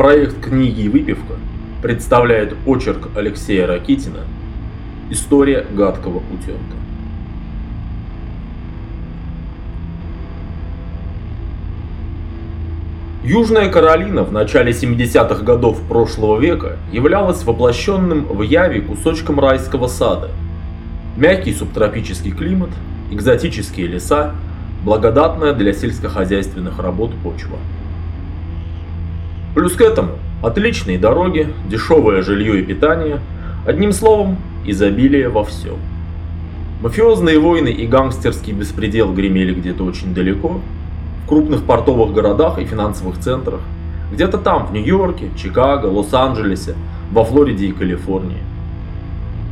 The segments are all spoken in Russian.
Проект книги выпивка представляет очерк Алексея Ракитина «История гадкого утенка». Южная Каролина в начале 70-х годов прошлого века являлась воплощенным в Яве кусочком райского сада. Мягкий субтропический климат, экзотические леса, благодатная для сельскохозяйственных работ почва. Плюс к этому отличные дороги, дешевое жилье и питание, одним словом, изобилие во всем. Мафиозные войны и гангстерский беспредел гремели где-то очень далеко, в крупных портовых городах и финансовых центрах, где-то там, в Нью-Йорке, Чикаго, Лос-Анджелесе, во Флориде и Калифорнии.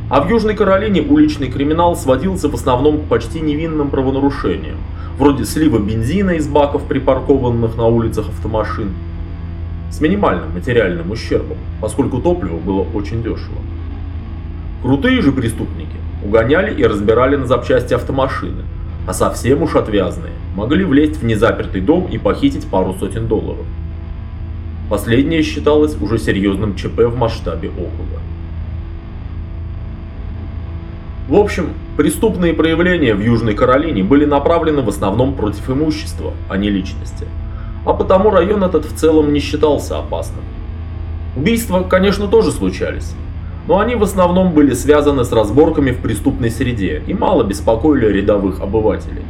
А в Южной Каролине уличный криминал сводился в основном к почти невинным правонарушениям, вроде слива бензина из баков, припаркованных на улицах автомашин, с минимальным материальным ущербом, поскольку топливо было очень дешево. Крутые же преступники угоняли и разбирали на запчасти автомашины, а совсем уж отвязные могли влезть в незапертый дом и похитить пару сотен долларов. Последнее считалось уже серьезным ЧП в масштабе округа. В общем, преступные проявления в Южной Каролине были направлены в основном против имущества, а не личности. А потому район этот в целом не считался опасным. Убийства, конечно, тоже случались, но они в основном были связаны с разборками в преступной среде и мало беспокоили рядовых обывателей.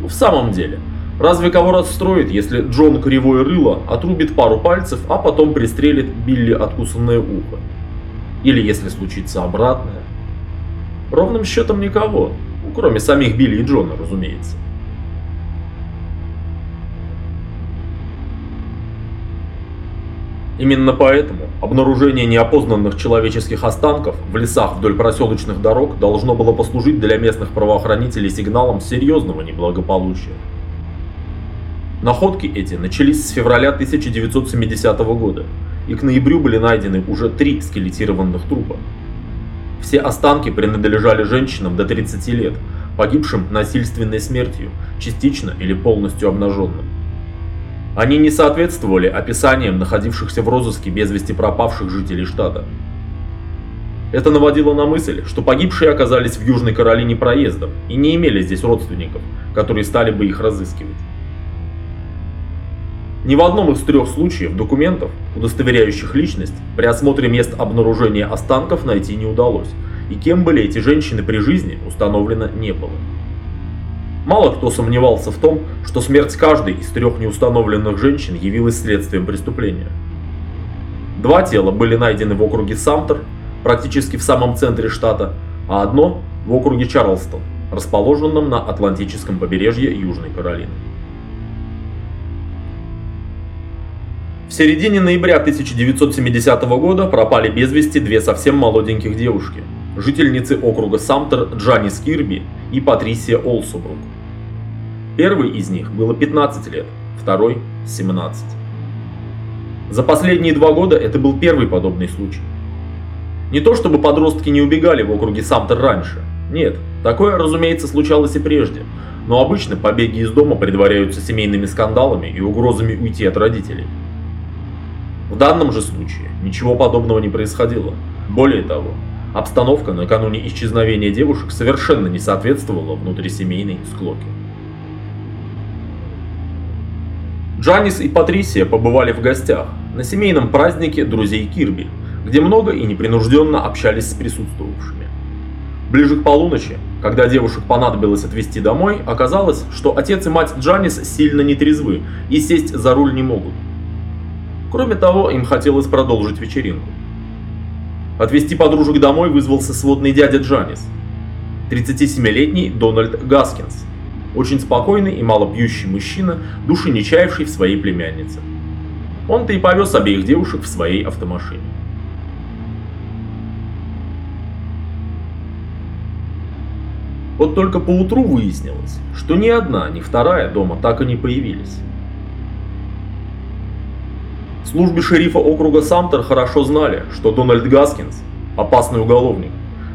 Ну, в самом деле, разве кого расстроит, если Джон Кривое Рыло отрубит пару пальцев, а потом пристрелит Билли откусанное ухо? Или если случится обратное? Ровным счетом никого, ну, кроме самих Билли и Джона, разумеется. Именно поэтому обнаружение неопознанных человеческих останков в лесах вдоль проселочных дорог должно было послужить для местных правоохранителей сигналом серьезного неблагополучия. Находки эти начались с февраля 1970 года, и к ноябрю были найдены уже три скелетированных трупа. Все останки принадлежали женщинам до 30 лет, погибшим насильственной смертью, частично или полностью обнаженным. Они не соответствовали описаниям находившихся в розыске без вести пропавших жителей штата. Это наводило на мысль, что погибшие оказались в Южной Каролине проездом и не имели здесь родственников, которые стали бы их разыскивать. Ни в одном из трех случаев документов, удостоверяющих личность, при осмотре мест обнаружения останков найти не удалось, и кем были эти женщины при жизни, установлено не было. Мало кто сомневался в том, что смерть каждой из трех неустановленных женщин явилась следствием преступления. Два тела были найдены в округе Самтер, практически в самом центре штата, а одно в округе Чарлстон, расположенном на Атлантическом побережье Южной Каролины. В середине ноября 1970 года пропали без вести две совсем молоденьких девушки, жительницы округа Самтер Джанис Кирби и Патрисия Олсубрук. Первый из них было 15 лет, второй – 17. За последние два года это был первый подобный случай. Не то чтобы подростки не убегали в округе Самтер раньше, нет, такое, разумеется, случалось и прежде, но обычно побеги из дома предваряются семейными скандалами и угрозами уйти от родителей. В данном же случае ничего подобного не происходило. Более того, обстановка накануне исчезновения девушек совершенно не соответствовала внутрисемейной склоке. Джанис и Патрисия побывали в гостях на семейном празднике друзей Кирби, где много и непринужденно общались с присутствовавшими. Ближе к полуночи, когда девушек понадобилось отвезти домой, оказалось, что отец и мать Джанис сильно нетрезвы и сесть за руль не могут. Кроме того, им хотелось продолжить вечеринку. Отвезти подружек домой вызвался сводный дядя Джанис, 37-летний Дональд Гаскинс, очень спокойный и малопьющий мужчина, души не чаявший в своей племяннице. Он-то и повез обеих девушек в своей автомашине. Вот только поутру выяснилось, что ни одна, ни вторая дома так и не появились. В службе шерифа округа Самтер хорошо знали, что Дональд Гаскинс – опасный уголовник,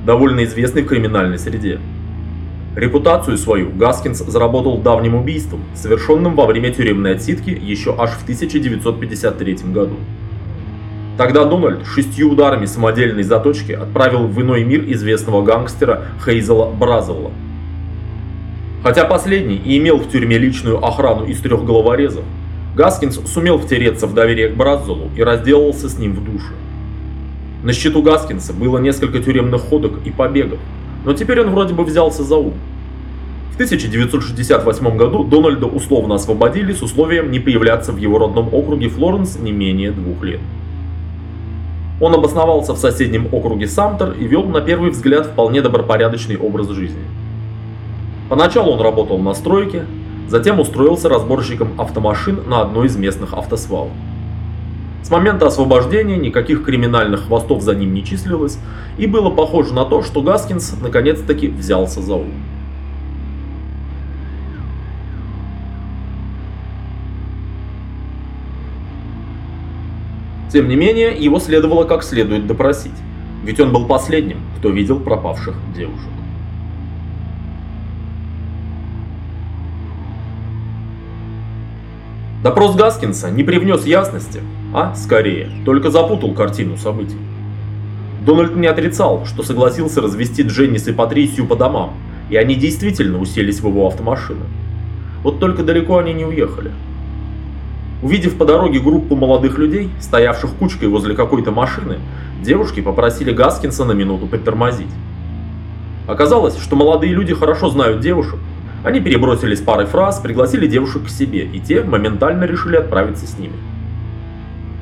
довольно известный в криминальной среде. Репутацию свою Гаскинс заработал давним убийством, совершенным во время тюремной отсидки еще аж в 1953 году. Тогда Дональд шестью ударами самодельной заточки отправил в иной мир известного гангстера Хейзела Бразелла. Хотя последний и имел в тюрьме личную охрану из трех головорезов, Гаскинс сумел втереться в доверие к Браззелу и разделался с ним в душе. На счету Гаскинса было несколько тюремных ходок и побегов, но теперь он вроде бы взялся за ум. В 1968 году Дональда условно освободили с условием не появляться в его родном округе Флоренс не менее двух лет. Он обосновался в соседнем округе Самтер и вел на первый взгляд вполне добропорядочный образ жизни. Поначалу он работал на стройке, затем устроился разборщиком автомашин на одной из местных автосвалов. С момента освобождения никаких криминальных хвостов за ним не числилось, и было похоже на то, что Гаскинс наконец-таки взялся за ум. Тем не менее, его следовало как следует допросить, ведь он был последним, кто видел пропавших девушек. Допрос Гаскинса не привнес ясности, а, скорее, только запутал картину событий. Дональд не отрицал, что согласился развести Дженнис и Патрисию по домам, и они действительно уселись в его автомашину. Вот только далеко они не уехали. Увидев по дороге группу молодых людей, стоявших кучкой возле какой-то машины, девушки попросили Гаскинса на минуту притормозить. Оказалось, что молодые люди хорошо знают девушек они перебросились парой фраз, пригласили девушек к себе, и те моментально решили отправиться с ними.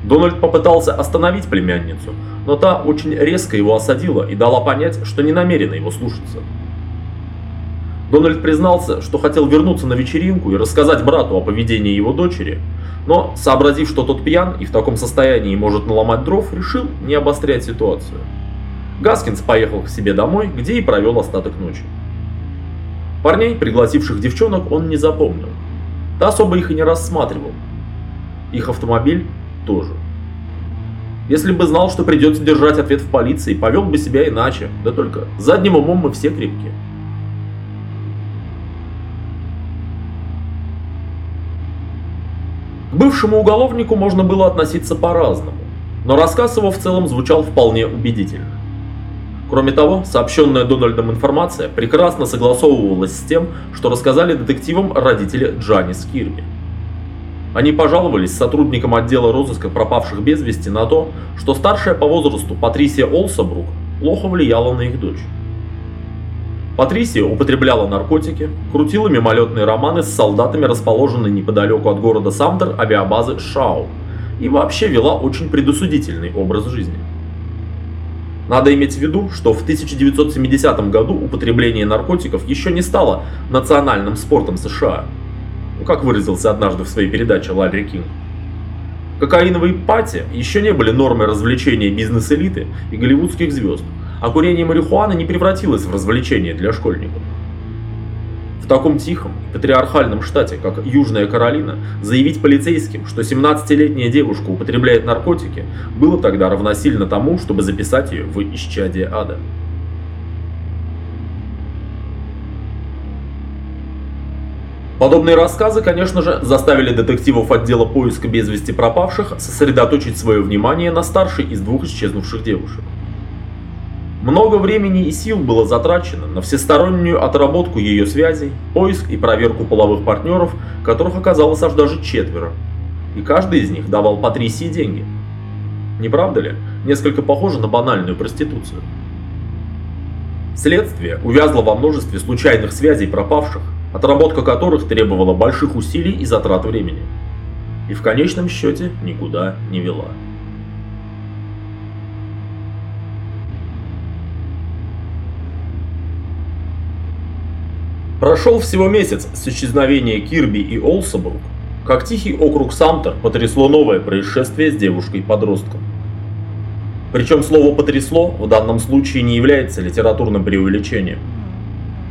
Дональд попытался остановить племянницу, но та очень резко его осадила и дала понять, что не намерена его слушаться. Дональд признался, что хотел вернуться на вечеринку и рассказать брату о поведении его дочери, но, сообразив, что тот пьян и в таком состоянии может наломать дров, решил не обострять ситуацию. Гаскинс поехал к себе домой, где и провел остаток ночи. Парней, пригласивших девчонок, он не запомнил. Да особо их и не рассматривал. Их автомобиль тоже. Если бы знал, что придется держать ответ в полиции, повел бы себя иначе. Да только задним умом мы все крепкие. К бывшему уголовнику можно было относиться по-разному, но рассказ его в целом звучал вполне убедительно. Кроме того, сообщенная Дональдом информация прекрасно согласовывалась с тем, что рассказали детективам родители Джанис Кирби. Они пожаловались сотрудникам отдела розыска пропавших без вести на то, что старшая по возрасту Патрисия Олсабрук плохо влияла на их дочь. Патрисия употребляла наркотики, крутила мимолетные романы с солдатами, расположенной неподалеку от города Самтер авиабазы Шау, и вообще вела очень предусудительный образ жизни. Надо иметь в виду, что в 1970 году употребление наркотиков еще не стало национальным спортом США. Ну, как выразился однажды в своей передаче Ларри Кинг. Кокаиновые пати еще не были нормой развлечения бизнес-элиты и голливудских звезд, а курение марихуаны не превратилось в развлечение для школьников таком тихом патриархальном штате, как Южная Каролина, заявить полицейским, что 17-летняя девушка употребляет наркотики, было тогда равносильно тому, чтобы записать ее в исчадие ада. Подобные рассказы, конечно же, заставили детективов отдела поиска без вести пропавших сосредоточить свое внимание на старшей из двух исчезнувших девушек. Много времени и сил было затрачено на всестороннюю отработку ее связей, поиск и проверку половых партнеров, которых оказалось аж даже четверо. И каждый из них давал по три си деньги. Не правда ли? Несколько похоже на банальную проституцию. Следствие увязло во множестве случайных связей пропавших, отработка которых требовала больших усилий и затрат времени. И в конечном счете никуда не вела. Прошел всего месяц с исчезновения Кирби и Олсабрук, как тихий округ Самтер потрясло новое происшествие с девушкой-подростком. Причем слово «потрясло» в данном случае не является литературным преувеличением.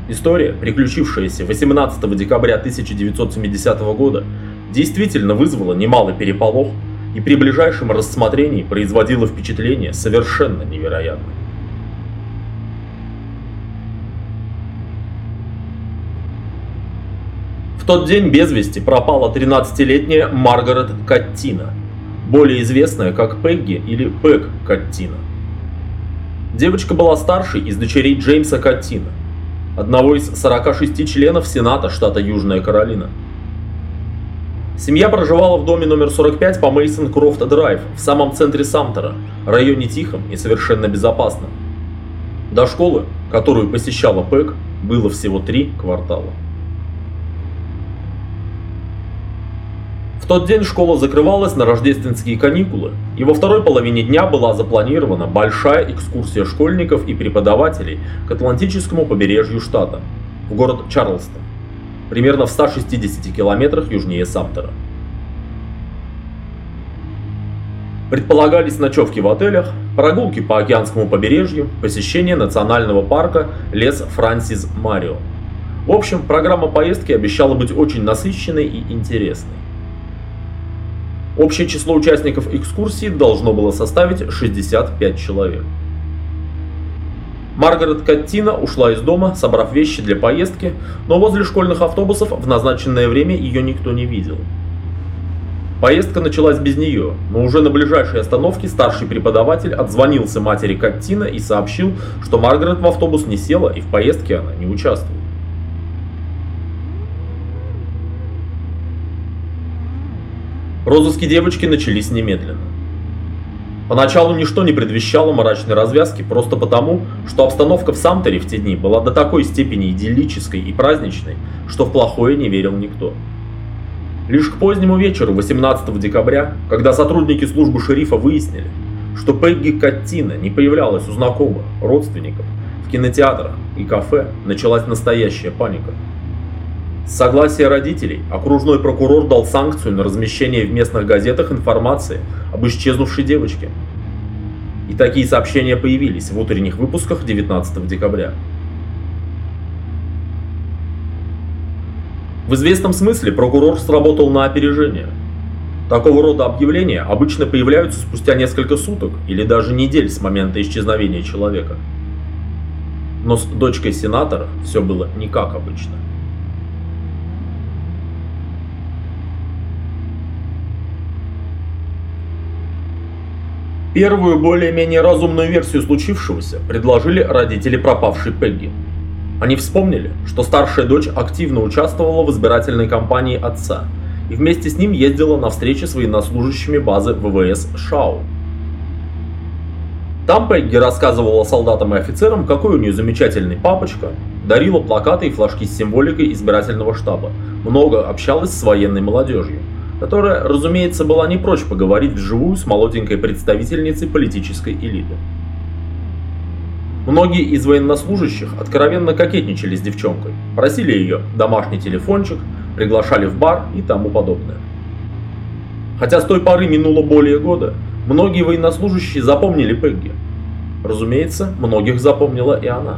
История, приключившаяся 18 декабря 1970 года, действительно вызвала немалый переполох и при ближайшем рассмотрении производила впечатление совершенно невероятное. Тот день без вести пропала 13-летняя Маргарет Каттина. более известная как Пегги или Пэг Каттина. Девочка была старшей из дочерей Джеймса Каттина, одного из 46 членов Сената штата Южная Каролина. Семья проживала в доме номер 45 по Мейсон Крофт Драйв в самом центре Самтера, районе тихом и совершенно безопасном. До школы, которую посещала Пэк, было всего три квартала. В тот день школа закрывалась на рождественские каникулы, и во второй половине дня была запланирована большая экскурсия школьников и преподавателей к Атлантическому побережью штата, в город Чарльстон, примерно в 160 километрах южнее Самтера. Предполагались ночевки в отелях, прогулки по океанскому побережью, посещение национального парка Лес Франсис Марио. В общем, программа поездки обещала быть очень насыщенной и интересной. Общее число участников экскурсии должно было составить 65 человек. Маргарет Каттина ушла из дома, собрав вещи для поездки, но возле школьных автобусов в назначенное время ее никто не видел. Поездка началась без нее, но уже на ближайшей остановке старший преподаватель отзвонился матери Каттина и сообщил, что Маргарет в автобус не села и в поездке она не участвует. Розыски девочки начались немедленно. Поначалу ничто не предвещало мрачной развязки, просто потому, что обстановка в Самтере в те дни была до такой степени идиллической и праздничной, что в плохое не верил никто. Лишь к позднему вечеру 18 декабря, когда сотрудники службы шерифа выяснили, что Пегги Каттина не появлялась у знакомых, родственников, в кинотеатрах и кафе, началась настоящая паника. С согласия родителей окружной прокурор дал санкцию на размещение в местных газетах информации об исчезнувшей девочке. И такие сообщения появились в утренних выпусках 19 декабря. В известном смысле прокурор сработал на опережение. Такого рода объявления обычно появляются спустя несколько суток или даже недель с момента исчезновения человека. Но с дочкой сенатора все было не как обычно. Первую более-менее разумную версию случившегося предложили родители пропавшей Пегги. Они вспомнили, что старшая дочь активно участвовала в избирательной кампании отца и вместе с ним ездила на встречи с военнослужащими базы ВВС Шау. Там Пегги рассказывала солдатам и офицерам, какой у нее замечательный папочка, дарила плакаты и флажки с символикой избирательного штаба, много общалась с военной молодежью которая, разумеется, была не прочь поговорить вживую с молоденькой представительницей политической элиты. Многие из военнослужащих откровенно кокетничали с девчонкой, просили ее домашний телефончик, приглашали в бар и тому подобное. Хотя с той поры минуло более года, многие военнослужащие запомнили Пегги. Разумеется, многих запомнила и она.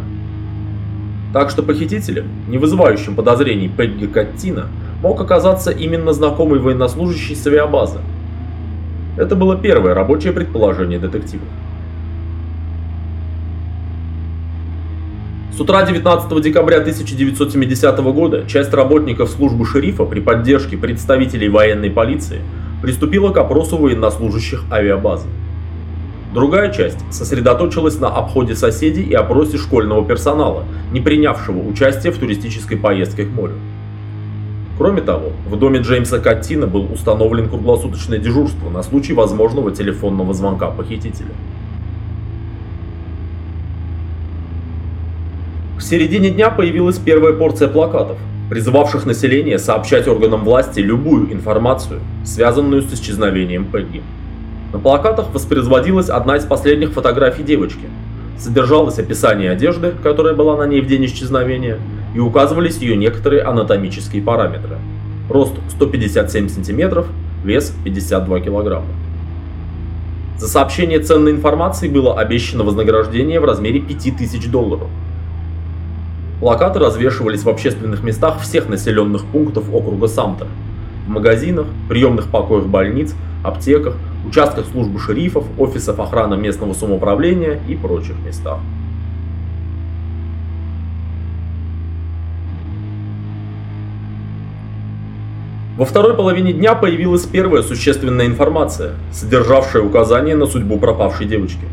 Так что похитителем, не вызывающим подозрений Пегги Каттина, мог оказаться именно знакомый военнослужащий с авиабазы. Это было первое рабочее предположение детективов. С утра 19 декабря 1970 года часть работников службы шерифа при поддержке представителей военной полиции приступила к опросу военнослужащих авиабазы. Другая часть сосредоточилась на обходе соседей и опросе школьного персонала, не принявшего участия в туристической поездке к морю. Кроме того, в доме Джеймса Каттина был установлен круглосуточное дежурство на случай возможного телефонного звонка похитителя. К середине дня появилась первая порция плакатов, призывавших население сообщать органам власти любую информацию, связанную с исчезновением Пегги. На плакатах воспроизводилась одна из последних фотографий девочки. Содержалось описание одежды, которая была на ней в день исчезновения, и указывались ее некоторые анатомические параметры. Рост 157 см, вес 52 кг. За сообщение ценной информации было обещано вознаграждение в размере 5000 долларов. Плакаты развешивались в общественных местах всех населенных пунктов округа Самтер. В магазинах, приемных покоях больниц, аптеках, участках службы шерифов, офисов охраны местного самоуправления и прочих местах. Во второй половине дня появилась первая существенная информация, содержавшая указания на судьбу пропавшей девочки.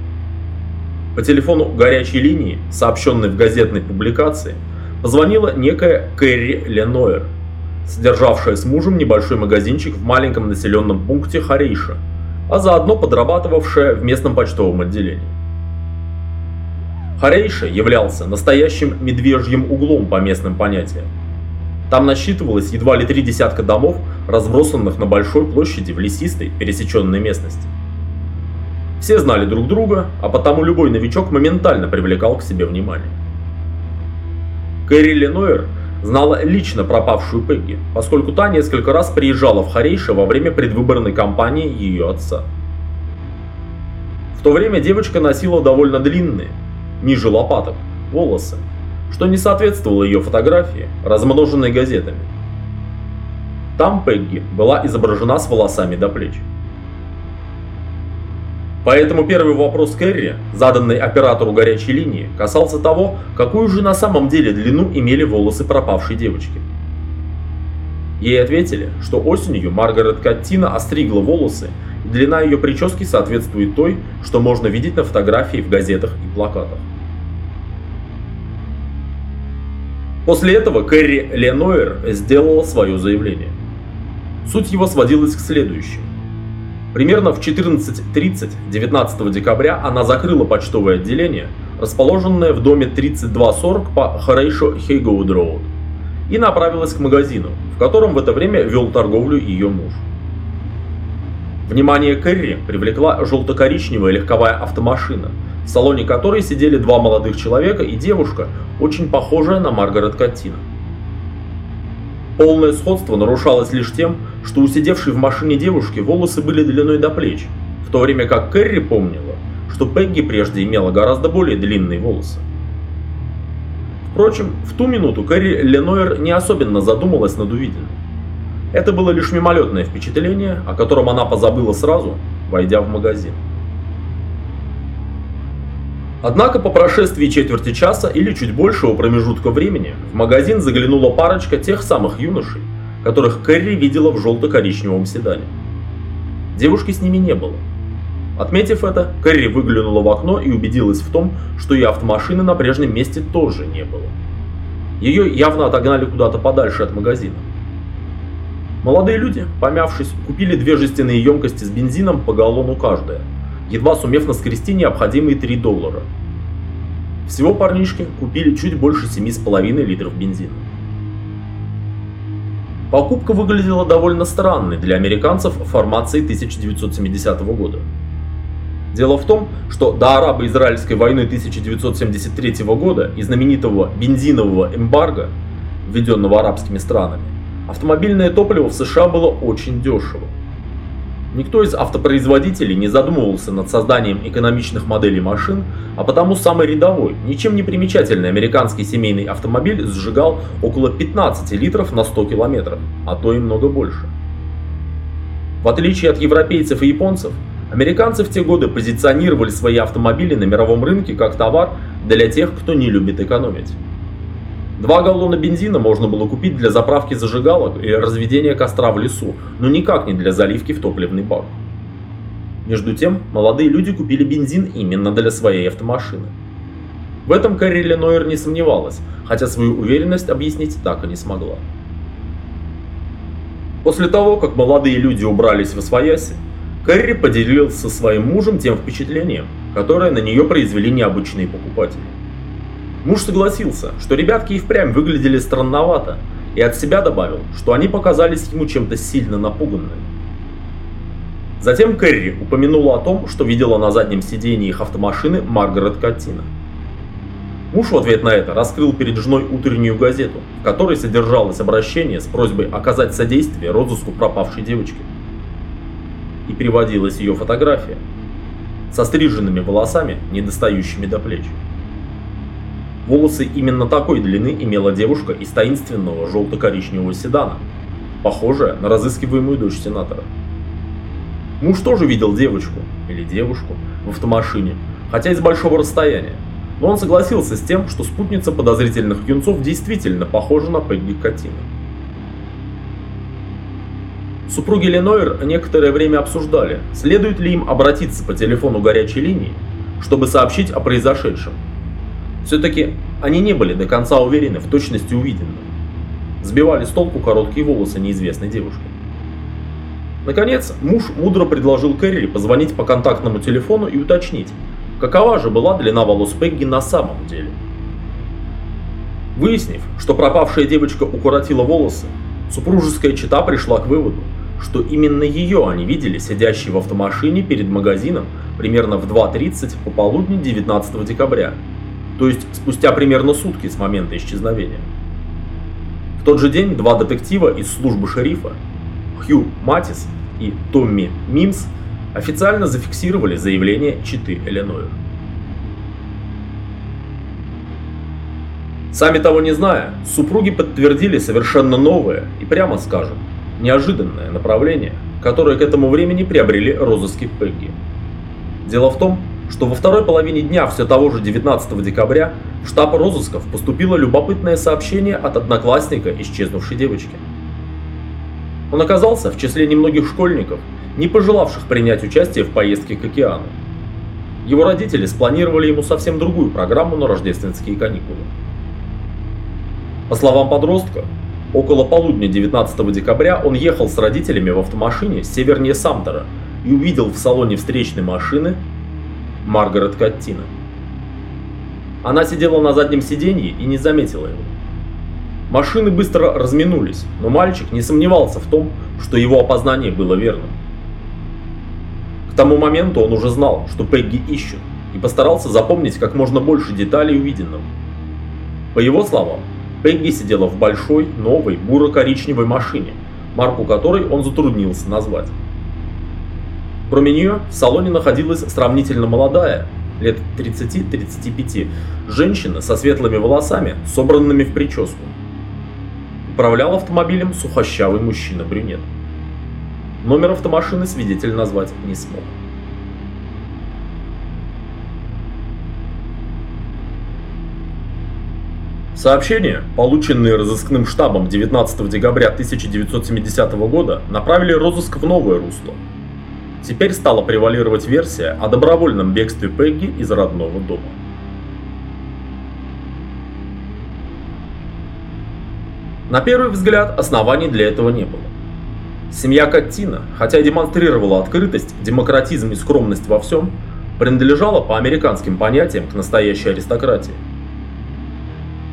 По телефону горячей линии, сообщенной в газетной публикации, позвонила некая Кэрри Ленойер, содержавшая с мужем небольшой магазинчик в маленьком населенном пункте Харейша, а заодно подрабатывавшая в местном почтовом отделении. Харейша являлся настоящим медвежьим углом по местным понятиям. Там насчитывалось едва ли три десятка домов, разбросанных на большой площади в лесистой, пересеченной местности. Все знали друг друга, а потому любой новичок моментально привлекал к себе внимание. Кэрри Ленойер знала лично пропавшую Пегги, поскольку та несколько раз приезжала в Харейше во время предвыборной кампании ее отца. В то время девочка носила довольно длинные, ниже лопаток, волосы, что не соответствовало ее фотографии, размноженной газетами. Там Пегги была изображена с волосами до плеч. Поэтому первый вопрос Кэрри, заданный оператору горячей линии, касался того, какую же на самом деле длину имели волосы пропавшей девочки. Ей ответили, что осенью Маргарет Каттина остригла волосы, и длина ее прически соответствует той, что можно видеть на фотографии в газетах и плакатах. После этого Кэрри Ленойер сделала свое заявление. Суть его сводилась к следующему. Примерно в 14.30 19 декабря она закрыла почтовое отделение, расположенное в доме 3240 по Харейшо Хейгоуд Роуд, и направилась к магазину, в котором в это время вел торговлю ее муж. Внимание Кэрри привлекла желто-коричневая легковая автомашина, в салоне которой сидели два молодых человека и девушка, очень похожая на Маргарет Каттина. Полное сходство нарушалось лишь тем, что у сидевшей в машине девушки волосы были длиной до плеч, в то время как Кэрри помнила, что Пегги прежде имела гораздо более длинные волосы. Впрочем, в ту минуту Кэрри Ленойер не особенно задумалась над увиденным. Это было лишь мимолетное впечатление, о котором она позабыла сразу, войдя в магазин. Однако по прошествии четверти часа или чуть большего промежутка времени в магазин заглянула парочка тех самых юношей, которых Кэрри видела в желто-коричневом седане. Девушки с ними не было. Отметив это, Кэрри выглянула в окно и убедилась в том, что и автомашины на прежнем месте тоже не было. Ее явно отогнали куда-то подальше от магазина. Молодые люди, помявшись, купили две жестяные емкости с бензином по галлону каждая – едва сумев наскрести необходимые 3 доллара. Всего парнишки купили чуть больше 7,5 литров бензина. Покупка выглядела довольно странной для американцев формации 1970 года. Дело в том, что до арабо-израильской войны 1973 года и знаменитого бензинового эмбарго, введенного арабскими странами, автомобильное топливо в США было очень дешево. Никто из автопроизводителей не задумывался над созданием экономичных моделей машин, а потому самый рядовой, ничем не примечательный американский семейный автомобиль сжигал около 15 литров на 100 километров, а то и много больше. В отличие от европейцев и японцев, американцы в те годы позиционировали свои автомобили на мировом рынке как товар для тех, кто не любит экономить. Два галлона бензина можно было купить для заправки зажигалок и разведения костра в лесу, но никак не для заливки в топливный бак. Между тем, молодые люди купили бензин именно для своей автомашины. В этом Кэрри Ленойер не сомневалась, хотя свою уверенность объяснить так и не смогла. После того, как молодые люди убрались в освояси, Кэрри поделился со своим мужем тем впечатлением, которое на нее произвели необычные покупатели. Муж согласился, что ребятки и впрямь выглядели странновато, и от себя добавил, что они показались ему чем-то сильно напуганными. Затем Кэрри упомянула о том, что видела на заднем сидении их автомашины Маргарет Каттина. Муж в ответ на это раскрыл перед женой утреннюю газету, в которой содержалось обращение с просьбой оказать содействие розыску пропавшей девочки. И приводилась ее фотография со стриженными волосами, недостающими до плеч. Волосы именно такой длины имела девушка из таинственного желто-коричневого седана, похожая на разыскиваемую дочь сенатора. Муж тоже видел девочку, или девушку, в автомашине, хотя и с большого расстояния, но он согласился с тем, что спутница подозрительных юнцов действительно похожа на Пегги Катина. Супруги Ленойер некоторое время обсуждали, следует ли им обратиться по телефону горячей линии, чтобы сообщить о произошедшем. Все-таки они не были до конца уверены в точности увиденного. Сбивали с толку короткие волосы неизвестной девушки. Наконец, муж мудро предложил Кэрри позвонить по контактному телефону и уточнить, какова же была длина волос Пегги на самом деле. Выяснив, что пропавшая девочка укоротила волосы, супружеская чита пришла к выводу, что именно ее они видели сидящей в автомашине перед магазином примерно в 2.30 пополудни 19 декабря, то есть спустя примерно сутки с момента исчезновения. В тот же день два детектива из службы шерифа, Хью Матис и Томми Мимс, официально зафиксировали заявление читы Эленойр. Сами того не зная, супруги подтвердили совершенно новое и, прямо скажем, неожиданное направление, которое к этому времени приобрели розыски Пегги. Дело в том, что во второй половине дня все того же 19 декабря в штаб розысков поступило любопытное сообщение от одноклассника исчезнувшей девочки. Он оказался в числе немногих школьников, не пожелавших принять участие в поездке к океану. Его родители спланировали ему совсем другую программу на рождественские каникулы. По словам подростка, около полудня 19 декабря он ехал с родителями в автомашине севернее Самтера и увидел в салоне встречной машины Маргарет Каттина. Она сидела на заднем сиденье и не заметила его. Машины быстро разминулись, но мальчик не сомневался в том, что его опознание было верным. К тому моменту он уже знал, что Пегги ищут, и постарался запомнить как можно больше деталей увиденного. По его словам, Пегги сидела в большой, новой, буро-коричневой машине, марку которой он затруднился назвать. Кроме нее, в салоне находилась сравнительно молодая, лет 30-35, женщина со светлыми волосами, собранными в прическу. Управлял автомобилем сухощавый мужчина-брюнет. Номер автомашины свидетель назвать не смог. Сообщения, полученные разыскным штабом 19 декабря 1970 года, направили розыск в новое русло – Теперь стала превалировать версия о добровольном бегстве Пегги из родного дома. На первый взгляд оснований для этого не было. Семья Каттина, хотя и демонстрировала открытость, демократизм и скромность во всем, принадлежала по американским понятиям к настоящей аристократии.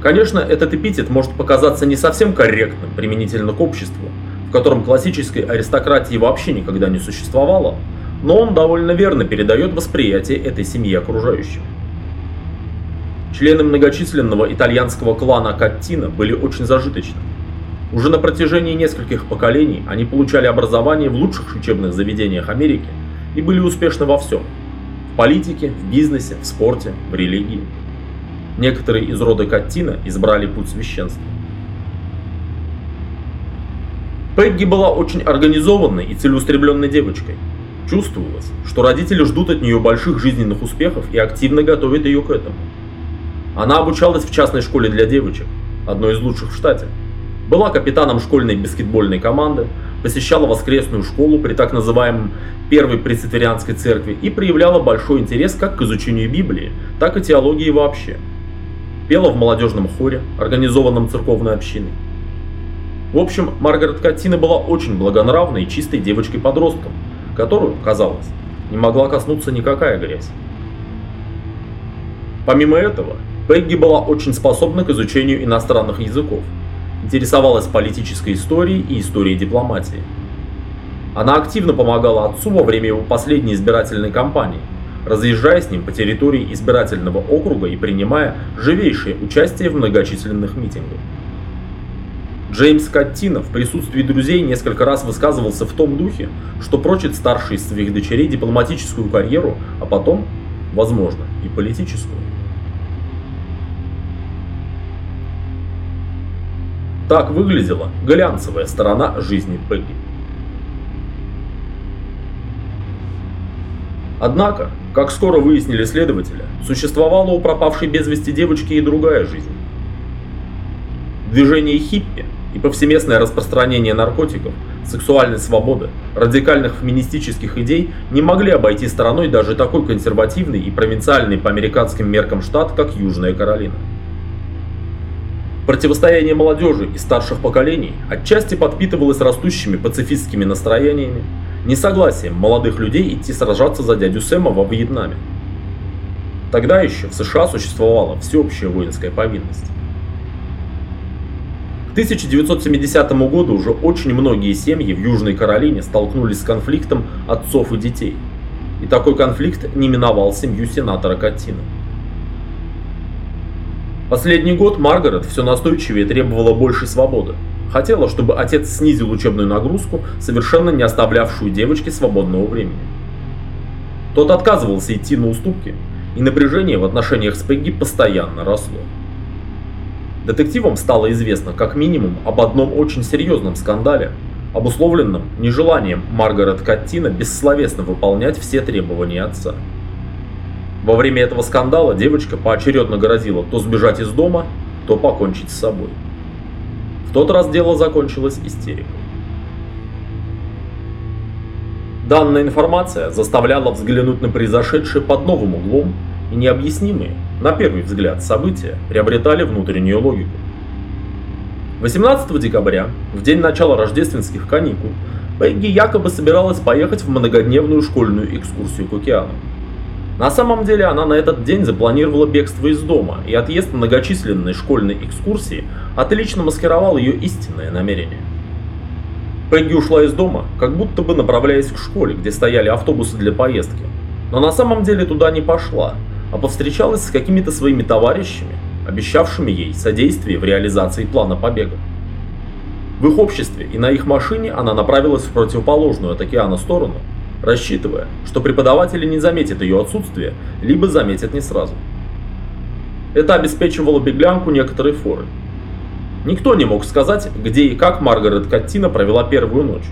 Конечно, этот эпитет может показаться не совсем корректным применительно к обществу, котором классической аристократии вообще никогда не существовало, но он довольно верно передает восприятие этой семьи окружающим. Члены многочисленного итальянского клана Каттина были очень зажиточны. Уже на протяжении нескольких поколений они получали образование в лучших учебных заведениях Америки и были успешны во всем. В политике, в бизнесе, в спорте, в религии. Некоторые из рода Каттина избрали путь священства. Пегги была очень организованной и целеустремленной девочкой. Чувствовалось, что родители ждут от нее больших жизненных успехов и активно готовят ее к этому. Она обучалась в частной школе для девочек, одной из лучших в штате. Была капитаном школьной баскетбольной команды, посещала воскресную школу при так называемом Первой Пресвитерианской церкви и проявляла большой интерес как к изучению Библии, так и теологии вообще. Пела в молодежном хоре, организованном церковной общиной. В общем, Маргарет Каттина была очень благонравной и чистой девочкой-подростком, которую, казалось, не могла коснуться никакая грязь. Помимо этого, Пегги была очень способна к изучению иностранных языков, интересовалась политической историей и историей дипломатии. Она активно помогала отцу во время его последней избирательной кампании, разъезжая с ним по территории избирательного округа и принимая живейшее участие в многочисленных митингах. Джеймс Каттина в присутствии друзей несколько раз высказывался в том духе, что прочит старшей из своих дочерей дипломатическую карьеру, а потом, возможно, и политическую. Так выглядела глянцевая сторона жизни Пегги. Однако, как скоро выяснили следователи, существовала у пропавшей без вести девочки и другая жизнь. Движение хиппи и повсеместное распространение наркотиков, сексуальной свободы, радикальных феминистических идей не могли обойти стороной даже такой консервативный и провинциальный по американским меркам штат, как Южная Каролина. Противостояние молодежи и старших поколений отчасти подпитывалось растущими пацифистскими настроениями, несогласием молодых людей идти сражаться за дядю Сэма во Вьетнаме. Тогда еще в США существовала всеобщая воинская повинность. 1970 году уже очень многие семьи в Южной Каролине столкнулись с конфликтом отцов и детей. И такой конфликт не миновал семью сенатора Каттина. Последний год Маргарет все настойчивее требовала большей свободы. Хотела, чтобы отец снизил учебную нагрузку, совершенно не оставлявшую девочке свободного времени. Тот отказывался идти на уступки, и напряжение в отношениях с Пегги постоянно росло. Детективам стало известно как минимум об одном очень серьезном скандале, обусловленном нежеланием Маргарет Каттина бессловесно выполнять все требования отца. Во время этого скандала девочка поочередно грозила то сбежать из дома, то покончить с собой. В тот раз дело закончилось истерикой. Данная информация заставляла взглянуть на произошедшее под новым углом и необъяснимые, на первый взгляд, события приобретали внутреннюю логику. 18 декабря, в день начала рождественских каникул, Пегги якобы собиралась поехать в многодневную школьную экскурсию к океану. На самом деле она на этот день запланировала бегство из дома, и отъезд многочисленной школьной экскурсии отлично маскировал ее истинное намерение. Пегги ушла из дома, как будто бы направляясь к школе, где стояли автобусы для поездки. Но на самом деле туда не пошла, а повстречалась с какими-то своими товарищами, обещавшими ей содействие в реализации плана побега. В их обществе и на их машине она направилась в противоположную от океана сторону, рассчитывая, что преподаватели не заметят ее отсутствие, либо заметят не сразу. Это обеспечивало беглянку некоторые форы. Никто не мог сказать, где и как Маргарет Каттина провела первую ночь.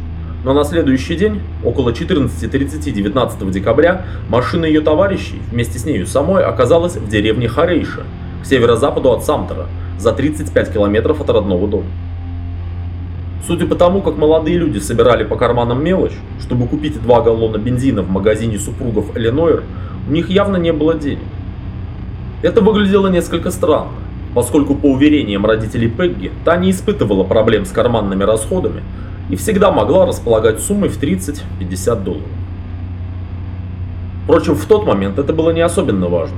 Но на следующий день, около 14.30 19 декабря, машина ее товарищей вместе с нею самой оказалась в деревне Харейша, к северо-западу от Самтера, за 35 километров от родного дома. Судя по тому, как молодые люди собирали по карманам мелочь, чтобы купить два галлона бензина в магазине супругов Эленойр, у них явно не было денег. Это выглядело несколько странно, поскольку по уверениям родителей Пегги, та не испытывала проблем с карманными расходами, и всегда могла располагать суммой в 30-50 долларов. Впрочем, в тот момент это было не особенно важно.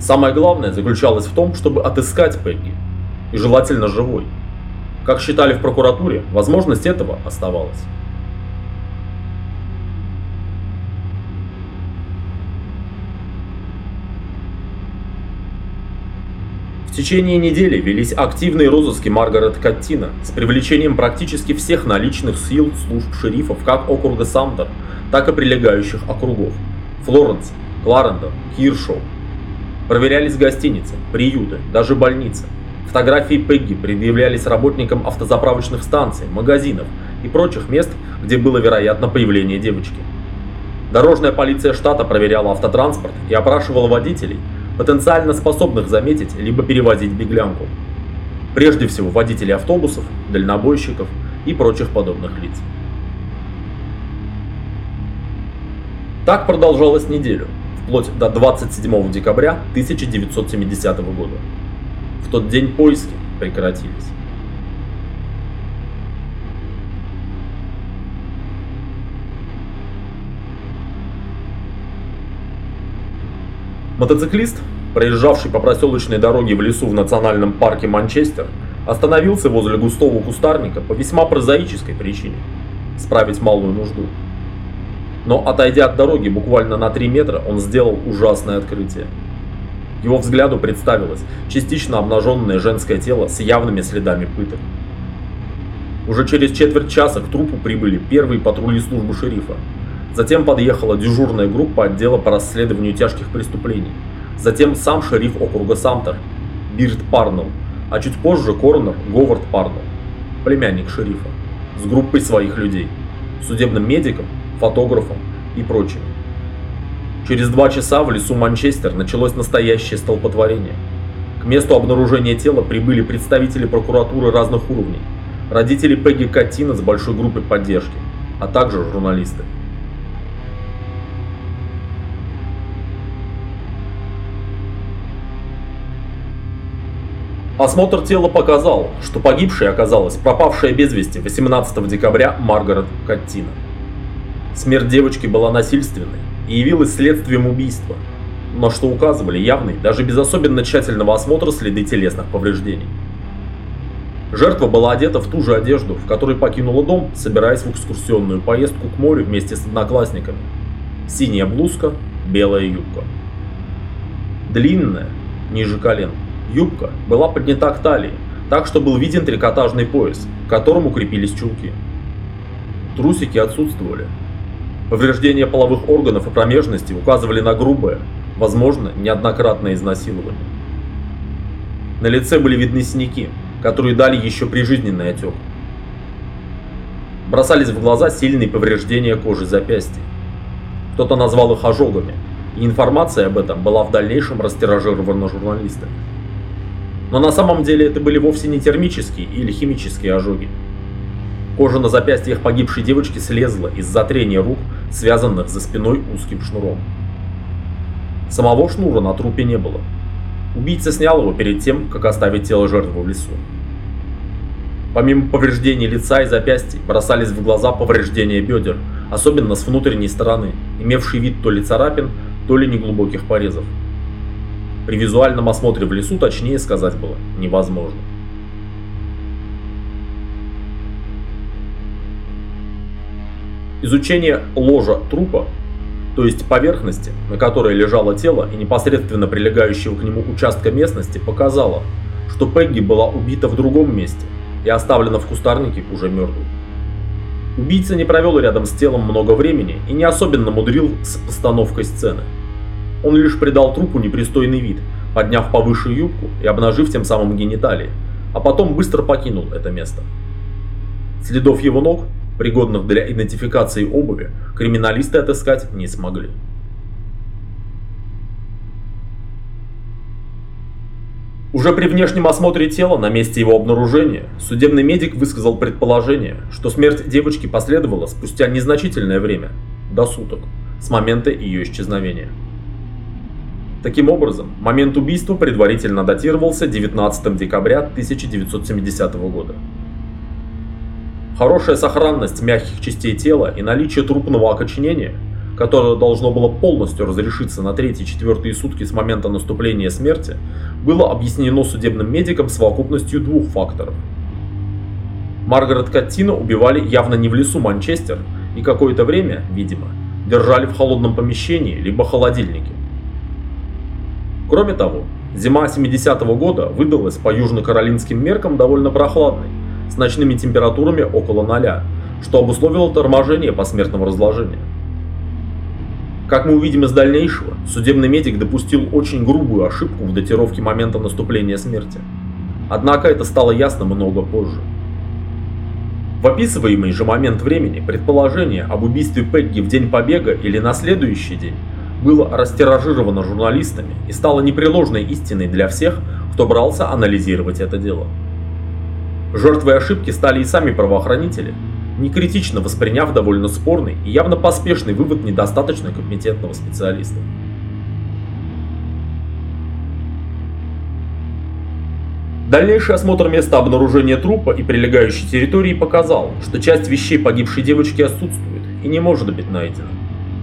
Самое главное заключалось в том, чтобы отыскать Пегги, и желательно живой. Как считали в прокуратуре, возможность этого оставалась. Течение недели велись активные розыски Маргарет Каттина с привлечением практически всех наличных сил служб шерифов как округа Самтер, так и прилегающих округов – Флоренс, Кларендон, Киршоу. Проверялись гостиницы, приюты, даже больницы. Фотографии Пегги предъявлялись работникам автозаправочных станций, магазинов и прочих мест, где было вероятно появление девочки. Дорожная полиция штата проверяла автотранспорт и опрашивала водителей – потенциально способных заметить либо перевозить беглянку. Прежде всего водителей автобусов, дальнобойщиков и прочих подобных лиц. Так продолжалось неделю, вплоть до 27 декабря 1970 года. В тот день поиски прекратились. Мотоциклист, проезжавший по проселочной дороге в лесу в национальном парке Манчестер, остановился возле густого кустарника по весьма прозаической причине – справить малую нужду. Но отойдя от дороги буквально на 3 метра, он сделал ужасное открытие. Его взгляду представилось частично обнаженное женское тело с явными следами пыток. Уже через четверть часа к трупу прибыли первые патрули службы шерифа, Затем подъехала дежурная группа отдела по расследованию тяжких преступлений. Затем сам шериф округа Самтер, Бирд Парнелл, а чуть позже коронер Говард Парнелл, племянник шерифа, с группой своих людей, судебным медиком, фотографом и прочими. Через два часа в лесу Манчестер началось настоящее столпотворение. К месту обнаружения тела прибыли представители прокуратуры разных уровней, родители Пегги Катина с большой группой поддержки, а также журналисты. Осмотр тела показал, что погибшей оказалась пропавшая без вести 18 декабря Маргарет Каттина. Смерть девочки была насильственной и явилась следствием убийства, на что указывали явные, даже без особенно тщательного осмотра следы телесных повреждений. Жертва была одета в ту же одежду, в которой покинула дом, собираясь в экскурсионную поездку к морю вместе с одноклассниками. Синяя блузка, белая юбка. Длинная, ниже колен, Юбка была поднята к талии, так что был виден трикотажный пояс, к которому крепились чулки. Трусики отсутствовали. Повреждения половых органов и промежности указывали на грубое, возможно, неоднократное изнасилование. На лице были видны синяки, которые дали еще прижизненный отек. Бросались в глаза сильные повреждения кожи запястья. Кто-то назвал их ожогами, и информация об этом была в дальнейшем растиражирована журналистами. Но на самом деле это были вовсе не термические или химические ожоги. Кожа на запястьях погибшей девочки слезла из-за трения рук, связанных за спиной узким шнуром. Самого шнура на трупе не было. Убийца снял его перед тем, как оставить тело жертвы в лесу. Помимо повреждений лица и запястий, бросались в глаза повреждения бедер, особенно с внутренней стороны, имевший вид то ли царапин, то ли неглубоких порезов. При визуальном осмотре в лесу точнее сказать было невозможно. Изучение ложа трупа, то есть поверхности, на которой лежало тело и непосредственно прилегающего к нему участка местности, показало, что Пегги была убита в другом месте и оставлена в кустарнике уже мертвой. Убийца не провел рядом с телом много времени и не особенно мудрил с постановкой сцены. Он лишь придал трупу непристойный вид, подняв повыше юбку и обнажив тем самым гениталии, а потом быстро покинул это место. Следов его ног, пригодных для идентификации обуви, криминалисты отыскать не смогли. Уже при внешнем осмотре тела на месте его обнаружения, судебный медик высказал предположение, что смерть девочки последовала спустя незначительное время, до суток, с момента ее исчезновения. Таким образом, момент убийства предварительно датировался 19 декабря 1970 года. Хорошая сохранность мягких частей тела и наличие трупного окоченения, которое должно было полностью разрешиться на 3-4 сутки с момента наступления смерти, было объяснено судебным медикам совокупностью двух факторов. Маргарет Каттина убивали явно не в лесу Манчестер и какое-то время, видимо, держали в холодном помещении либо холодильнике. Кроме того, зима 70-го года выдалась по южно-каролинским меркам довольно прохладной, с ночными температурами около ноля, что обусловило торможение посмертного разложения. Как мы увидим из дальнейшего, судебный медик допустил очень грубую ошибку в датировке момента наступления смерти. Однако это стало ясно много позже. В описываемый же момент времени предположение об убийстве Пегги в день побега или на следующий день было растиражировано журналистами и стало непреложной истиной для всех, кто брался анализировать это дело. Жертвой ошибки стали и сами правоохранители, не критично восприняв довольно спорный и явно поспешный вывод недостаточно компетентного специалиста. Дальнейший осмотр места обнаружения трупа и прилегающей территории показал, что часть вещей погибшей девочки отсутствует и не может быть найдена.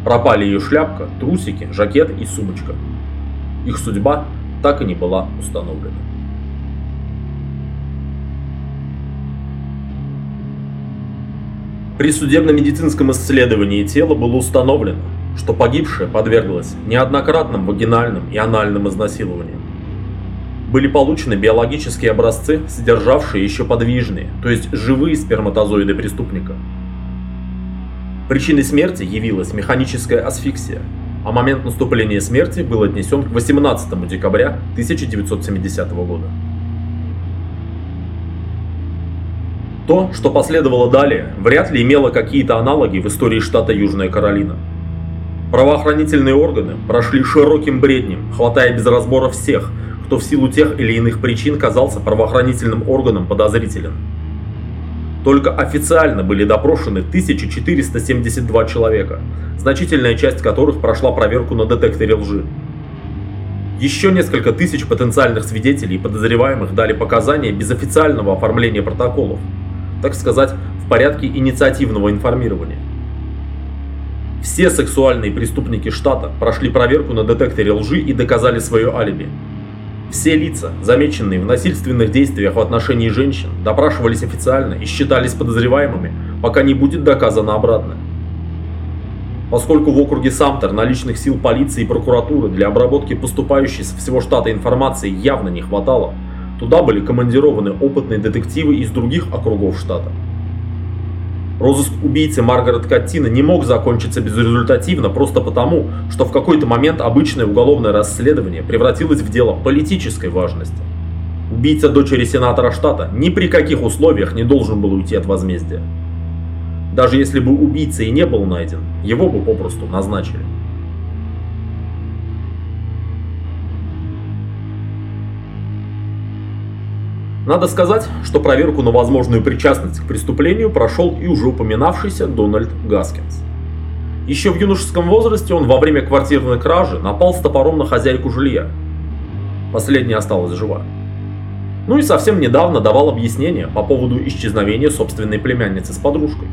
Пропали ее шляпка, трусики, жакет и сумочка. Их судьба так и не была установлена. При судебно-медицинском исследовании тела было установлено, что погибшая подверглась неоднократным вагинальным и анальным изнасилованиям. Были получены биологические образцы, содержавшие еще подвижные, то есть живые сперматозоиды преступника. Причиной смерти явилась механическая асфиксия, а момент наступления смерти был отнесен к 18 декабря 1970 года. То, что последовало далее, вряд ли имело какие-то аналоги в истории штата Южная Каролина. Правоохранительные органы прошли широким бреднем, хватая без разбора всех, кто в силу тех или иных причин казался правоохранительным органом подозрителен. Только официально были допрошены 1472 человека, значительная часть которых прошла проверку на детекторе лжи. Еще несколько тысяч потенциальных свидетелей и подозреваемых дали показания без официального оформления протоколов, так сказать, в порядке инициативного информирования. Все сексуальные преступники штата прошли проверку на детекторе лжи и доказали свое алиби. Все лица, замеченные в насильственных действиях в отношении женщин, допрашивались официально и считались подозреваемыми, пока не будет доказано обратное. Поскольку в округе Самтер наличных сил полиции и прокуратуры для обработки поступающей со всего штата информации явно не хватало, туда были командированы опытные детективы из других округов штата. Розыск убийцы Маргарет Каттина не мог закончиться безрезультативно просто потому, что в какой-то момент обычное уголовное расследование превратилось в дело политической важности. Убийца дочери сенатора штата ни при каких условиях не должен был уйти от возмездия. Даже если бы убийца и не был найден, его бы попросту назначили. Надо сказать, что проверку на возможную причастность к преступлению прошел и уже упоминавшийся Дональд Гаскинс. Еще в юношеском возрасте он во время квартирной кражи напал с топором на хозяйку жилья. Последняя осталась жива. Ну и совсем недавно давал объяснение по поводу исчезновения собственной племянницы с подружкой.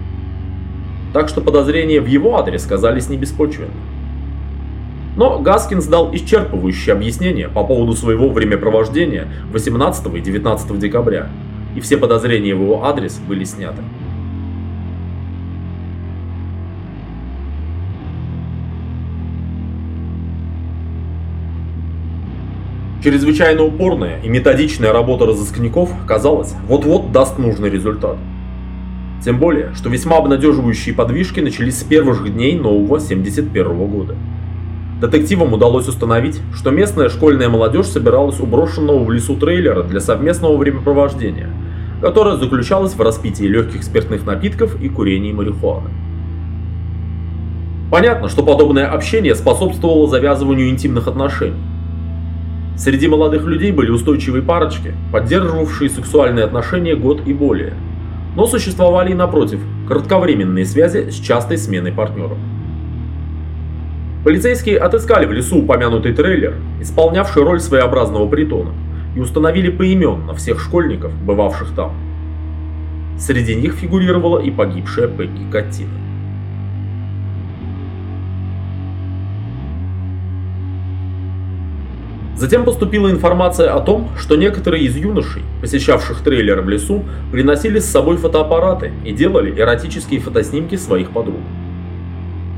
Так что подозрения в его адрес казались небеспочвенными. Но Гаскинс дал исчерпывающее объяснение по поводу своего времяпровождения 18 и 19 декабря, и все подозрения в его адрес были сняты. Чрезвычайно упорная и методичная работа разыскников, казалось, вот-вот даст нужный результат. Тем более, что весьма обнадеживающие подвижки начались с первых дней нового 71 года. Детективам удалось установить, что местная школьная молодежь собиралась у брошенного в лесу трейлера для совместного времяпровождения, которое заключалось в распитии легких спиртных напитков и курении марихуаны. Понятно, что подобное общение способствовало завязыванию интимных отношений. Среди молодых людей были устойчивые парочки, поддерживавшие сексуальные отношения год и более. Но существовали и напротив, кратковременные связи с частой сменой партнеров. Полицейские отыскали в лесу упомянутый трейлер, исполнявший роль своеобразного притона, и установили поименно всех школьников, бывавших там. Среди них фигурировала и погибшая Пегги Каттина. Затем поступила информация о том, что некоторые из юношей, посещавших трейлер в лесу, приносили с собой фотоаппараты и делали эротические фотоснимки своих подруг.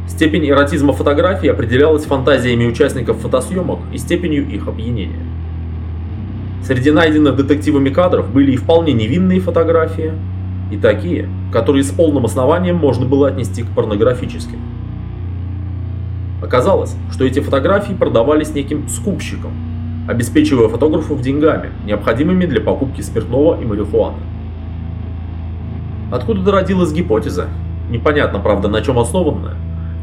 Степень эротизма фотографий определялась фантазиями участников фотосъемок и степенью их опьянения. Среди найденных детективами кадров были и вполне невинные фотографии, и такие, которые с полным основанием можно было отнести к порнографическим. Оказалось, что эти фотографии продавались неким скупщиком, обеспечивая фотографов деньгами, необходимыми для покупки спиртного и марихуаны. Откуда-то родилась гипотеза, непонятно, правда, на чем основанная,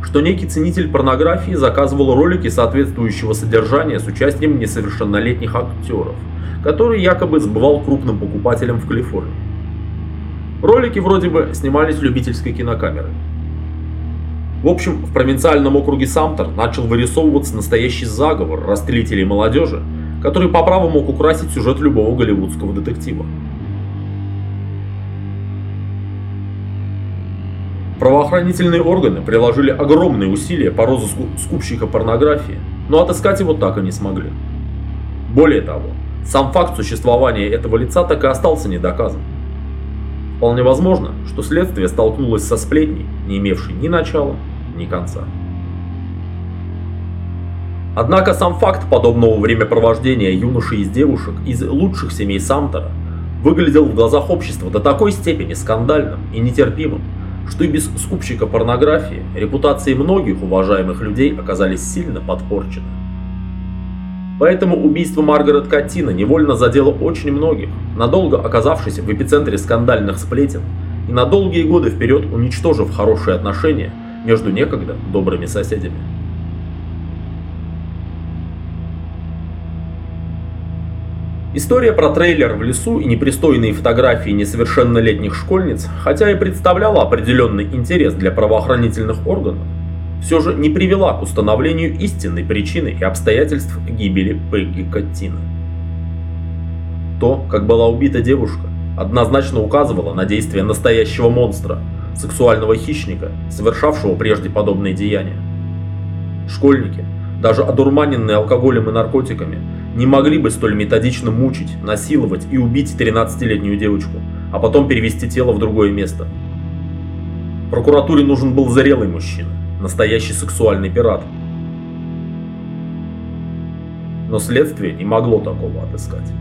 что некий ценитель порнографии заказывал ролики соответствующего содержания с участием несовершеннолетних актеров, который якобы сбывал крупным покупателям в Калифорнии. Ролики вроде бы снимались любительской кинокамерой. В общем, в провинциальном округе Самтер начал вырисовываться настоящий заговор растлителей молодежи, который по праву мог украсить сюжет любого голливудского детектива. Правоохранительные органы приложили огромные усилия по розыску скупщика порнографии, но отыскать его так и не смогли. Более того, сам факт существования этого лица так и остался недоказан. Вполне возможно, что следствие столкнулось со сплетней, не имевшей ни начала, ни конца. Однако сам факт подобного времяпровождения юношей из девушек из лучших семей Самтера выглядел в глазах общества до такой степени скандальным и нетерпимым, что и без скупщика порнографии репутации многих уважаемых людей оказались сильно подпорчены. Поэтому убийство Маргарет Каттина невольно задело очень многих, надолго оказавшись в эпицентре скандальных сплетен и на долгие годы вперед уничтожив хорошие отношения между некогда добрыми соседями. История про трейлер в лесу и непристойные фотографии несовершеннолетних школьниц, хотя и представляла определенный интерес для правоохранительных органов, все же не привела к установлению истинной причины и обстоятельств гибели Пегги Каттина. То, как была убита девушка, однозначно указывало на действия настоящего монстра, сексуального хищника, совершавшего прежде подобные деяния. Школьники, даже одурманенные алкоголем и наркотиками, не могли бы столь методично мучить, насиловать и убить 13-летнюю девочку, а потом перевести тело в другое место. Прокуратуре нужен был зрелый мужчина, настоящий сексуальный пират. Но следствие не могло такого отыскать.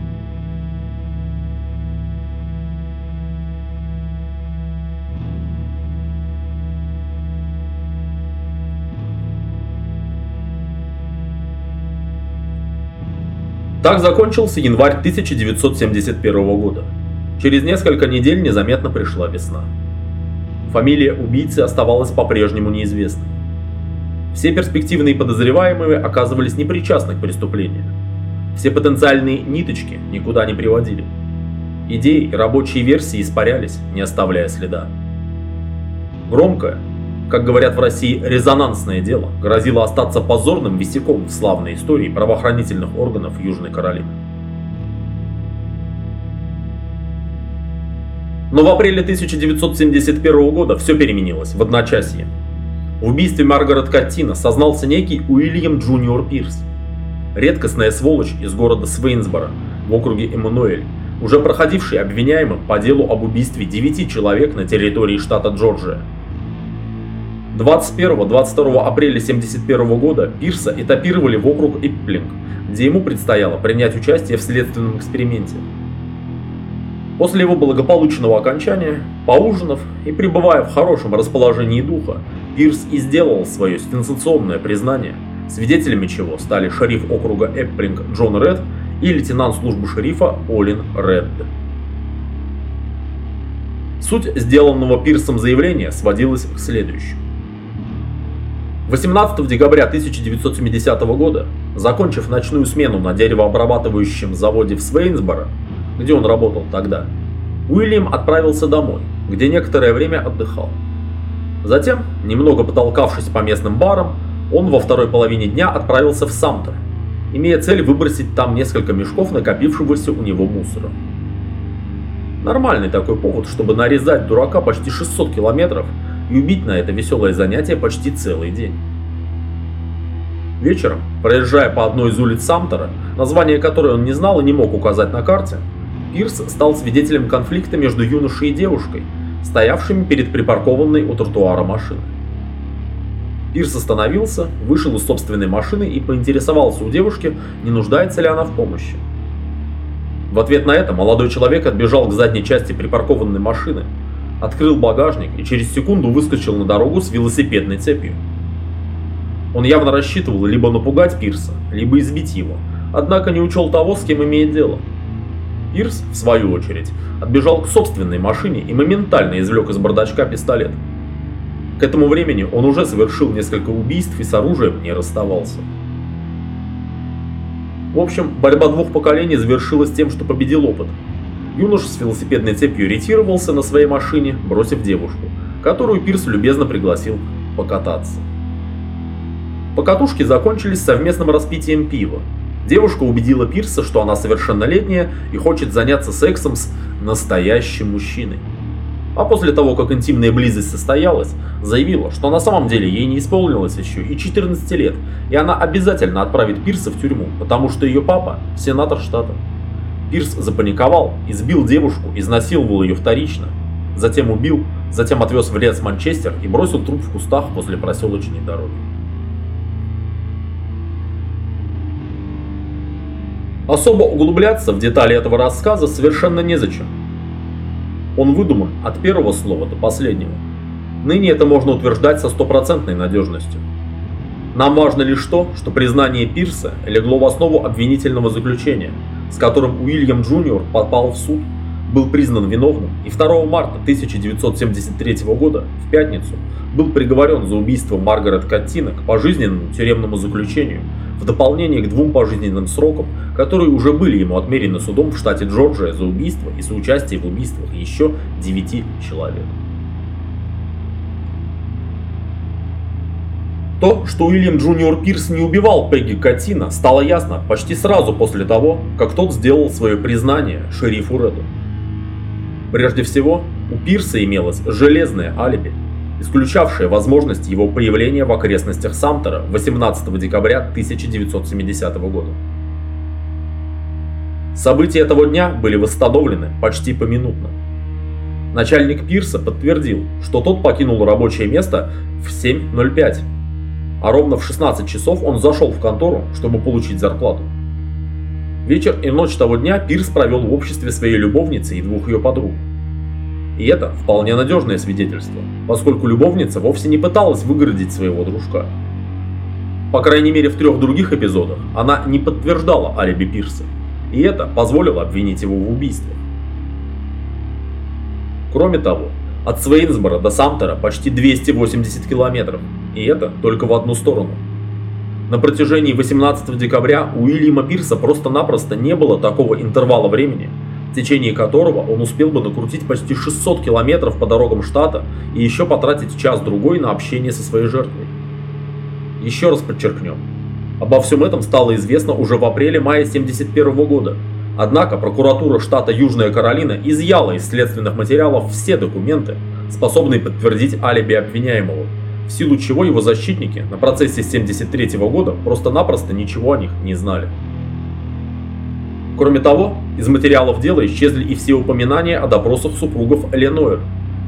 Так закончился январь 1971 года. Через несколько недель незаметно пришла весна. Фамилия убийцы оставалась по-прежнему неизвестной. Все перспективные подозреваемые оказывались непричастны к преступлению. Все потенциальные ниточки никуда не приводили. Идеи и рабочие версии испарялись, не оставляя следа. Громкое, как говорят в России, резонансное дело грозило остаться позорным висяком в славной истории правоохранительных органов Южной Каролины. Но в апреле 1971 года все переменилось в одночасье. В убийстве Маргарет Каттина сознался некий Уильям Джуниор Пирс. Редкостная сволочь из города Свейнсборо в округе Эммануэль, уже проходивший обвиняемым по делу об убийстве 9 человек на территории штата Джорджия. 21-22 апреля 1971 года Пирса этапировали в округ Ипплинг, где ему предстояло принять участие в следственном эксперименте. После его благополучного окончания, поужинав и пребывая в хорошем расположении духа, Пирс и сделал свое сенсационное признание, свидетелями чего стали шериф округа Эпплинг Джон Ред и лейтенант службы шерифа Олин Ред. Суть сделанного Пирсом заявления сводилась к следующему. 18 декабря 1970 года, закончив ночную смену на деревообрабатывающем заводе в Свейнсборо, где он работал тогда, Уильям отправился домой, где некоторое время отдыхал. Затем, немного потолкавшись по местным барам, он во второй половине дня отправился в Самтер, имея цель выбросить там несколько мешков накопившегося у него мусора. Нормальный такой повод, чтобы нарезать дурака почти 600 километров и убить на это веселое занятие почти целый день. Вечером, проезжая по одной из улиц Самтера, название которой он не знал и не мог указать на карте, Пирс стал свидетелем конфликта между юношей и девушкой, стоявшими перед припаркованной у тротуара машиной. Пирс остановился, вышел из собственной машины и поинтересовался у девушки, не нуждается ли она в помощи. В ответ на это молодой человек отбежал к задней части припаркованной машины, открыл багажник и через секунду выскочил на дорогу с велосипедной цепью. Он явно рассчитывал либо напугать Пирса, либо избить его, однако не учел того, с кем имеет дело. Пирс, в свою очередь, отбежал к собственной машине и моментально извлек из бардачка пистолет. К этому времени он уже совершил несколько убийств и с оружием не расставался. В общем, борьба двух поколений завершилась тем, что победил опыт, Юноша с велосипедной цепью ретировался на своей машине, бросив девушку, которую Пирс любезно пригласил покататься. Покатушки закончились совместным распитием пива. Девушка убедила Пирса, что она совершеннолетняя и хочет заняться сексом с настоящим мужчиной. А после того, как интимная близость состоялась, заявила, что на самом деле ей не исполнилось еще и 14 лет, и она обязательно отправит Пирса в тюрьму, потому что ее папа – сенатор штата. Пирс запаниковал, избил девушку, изнасиловал ее вторично, затем убил, затем отвез в лес Манчестер и бросил труп в кустах после проселочной дороги. Особо углубляться в детали этого рассказа совершенно незачем. Он выдуман от первого слова до последнего. Ныне это можно утверждать со стопроцентной надежностью. Нам важно лишь то, что признание Пирса легло в основу обвинительного заключения – с которым Уильям Джуниор попал в суд, был признан виновным и 2 марта 1973 года, в пятницу, был приговорен за убийство Маргарет Каттина к пожизненному тюремному заключению в дополнение к двум пожизненным срокам, которые уже были ему отмерены судом в штате Джорджия за убийство и соучастие в убийствах еще 9 человек. То, что Уильям Джуниор Пирс не убивал Пегги Катина, стало ясно почти сразу после того, как тот сделал свое признание шерифу Реду. Прежде всего, у Пирса имелось железное алиби, исключавшее возможность его появления в окрестностях Самтера 18 декабря 1970 года. События этого дня были восстановлены почти поминутно. Начальник Пирса подтвердил, что тот покинул рабочее место в 7.05 а ровно в 16 часов он зашел в контору, чтобы получить зарплату. Вечер и ночь того дня Пирс провел в обществе своей любовницы и двух ее подруг. И это вполне надежное свидетельство, поскольку любовница вовсе не пыталась выгородить своего дружка. По крайней мере в трех других эпизодах она не подтверждала алиби Пирса, и это позволило обвинить его в убийствах. Кроме того, от Свейнсбора до Самтера почти 280 километров, и это только в одну сторону. На протяжении 18 декабря у Уильяма Пирса просто-напросто не было такого интервала времени, в течение которого он успел бы накрутить почти 600 километров по дорогам штата и еще потратить час-другой на общение со своей жертвой. Еще раз подчеркнем, обо всем этом стало известно уже в апреле-мае 1971 года, Однако прокуратура штата Южная Каролина изъяла из следственных материалов все документы, способные подтвердить алиби обвиняемого, в силу чего его защитники на процессе 73 года просто-напросто ничего о них не знали. Кроме того, из материалов дела исчезли и все упоминания о допросах супругов Эленойр,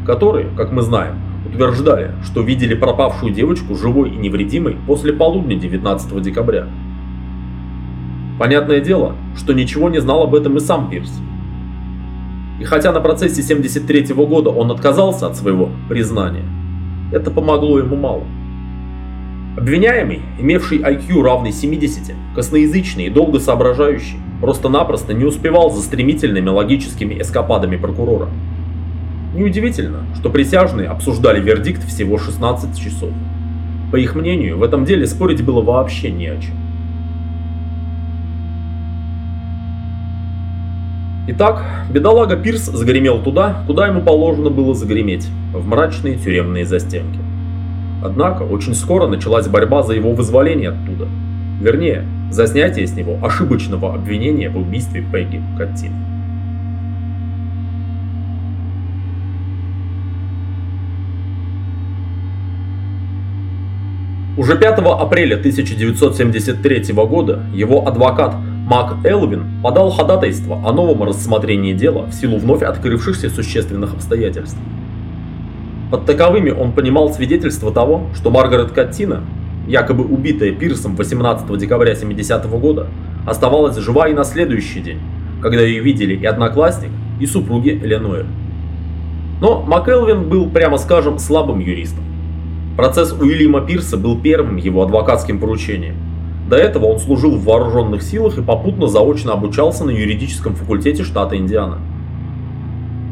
которые, как мы знаем, утверждали, что видели пропавшую девочку живой и невредимой после полудня 19 декабря. Понятное дело, что ничего не знал об этом и сам Пирс. И хотя на процессе 73 -го года он отказался от своего признания, это помогло ему мало. Обвиняемый, имевший IQ равный 70, косноязычный и долго соображающий, просто-напросто не успевал за стремительными логическими эскападами прокурора. Неудивительно, что присяжные обсуждали вердикт всего 16 часов. По их мнению, в этом деле спорить было вообще не о чем. Итак, бедолага Пирс загремел туда, куда ему положено было загреметь, в мрачные тюремные застенки. Однако, очень скоро началась борьба за его вызволение оттуда. Вернее, за снятие с него ошибочного обвинения в убийстве Пегги Каттин. Уже 5 апреля 1973 года его адвокат Мак Элвин подал ходатайство о новом рассмотрении дела в силу вновь открывшихся существенных обстоятельств. Под таковыми он понимал свидетельство того, что Маргарет Каттина, якобы убитая Пирсом 18 декабря 70 -го года, оставалась жива и на следующий день, когда ее видели и одноклассник, и супруги Эленуэр. Но МакЭлвин был, прямо скажем, слабым юристом. Процесс Уильяма Пирса был первым его адвокатским поручением – до этого он служил в вооруженных силах и попутно заочно обучался на юридическом факультете штата Индиана.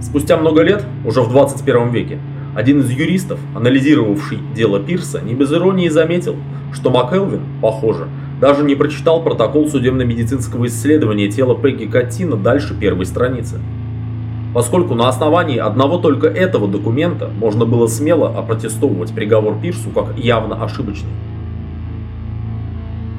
Спустя много лет, уже в 21 веке, один из юристов, анализировавший дело Пирса, не без иронии заметил, что МакЭлвин, похоже, даже не прочитал протокол судебно-медицинского исследования тела Пегги Каттина дальше первой страницы. Поскольку на основании одного только этого документа можно было смело опротестовывать приговор Пирсу как явно ошибочный.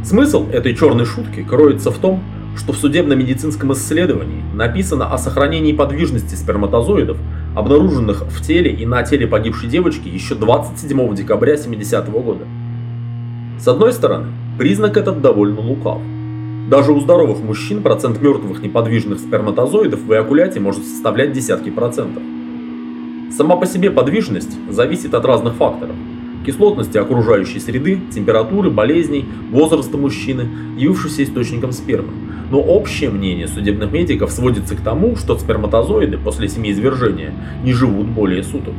Смысл этой черной шутки кроется в том, что в судебно-медицинском исследовании написано о сохранении подвижности сперматозоидов, обнаруженных в теле и на теле погибшей девочки еще 27 декабря 70 -го года. С одной стороны, признак этот довольно лукав. Даже у здоровых мужчин процент мертвых неподвижных сперматозоидов в эякуляте может составлять десятки процентов. Сама по себе подвижность зависит от разных факторов – кислотности окружающей среды, температуры, болезней, возраста мужчины, явившегося источником спермы. Но общее мнение судебных медиков сводится к тому, что сперматозоиды после семиизвержения не живут более суток.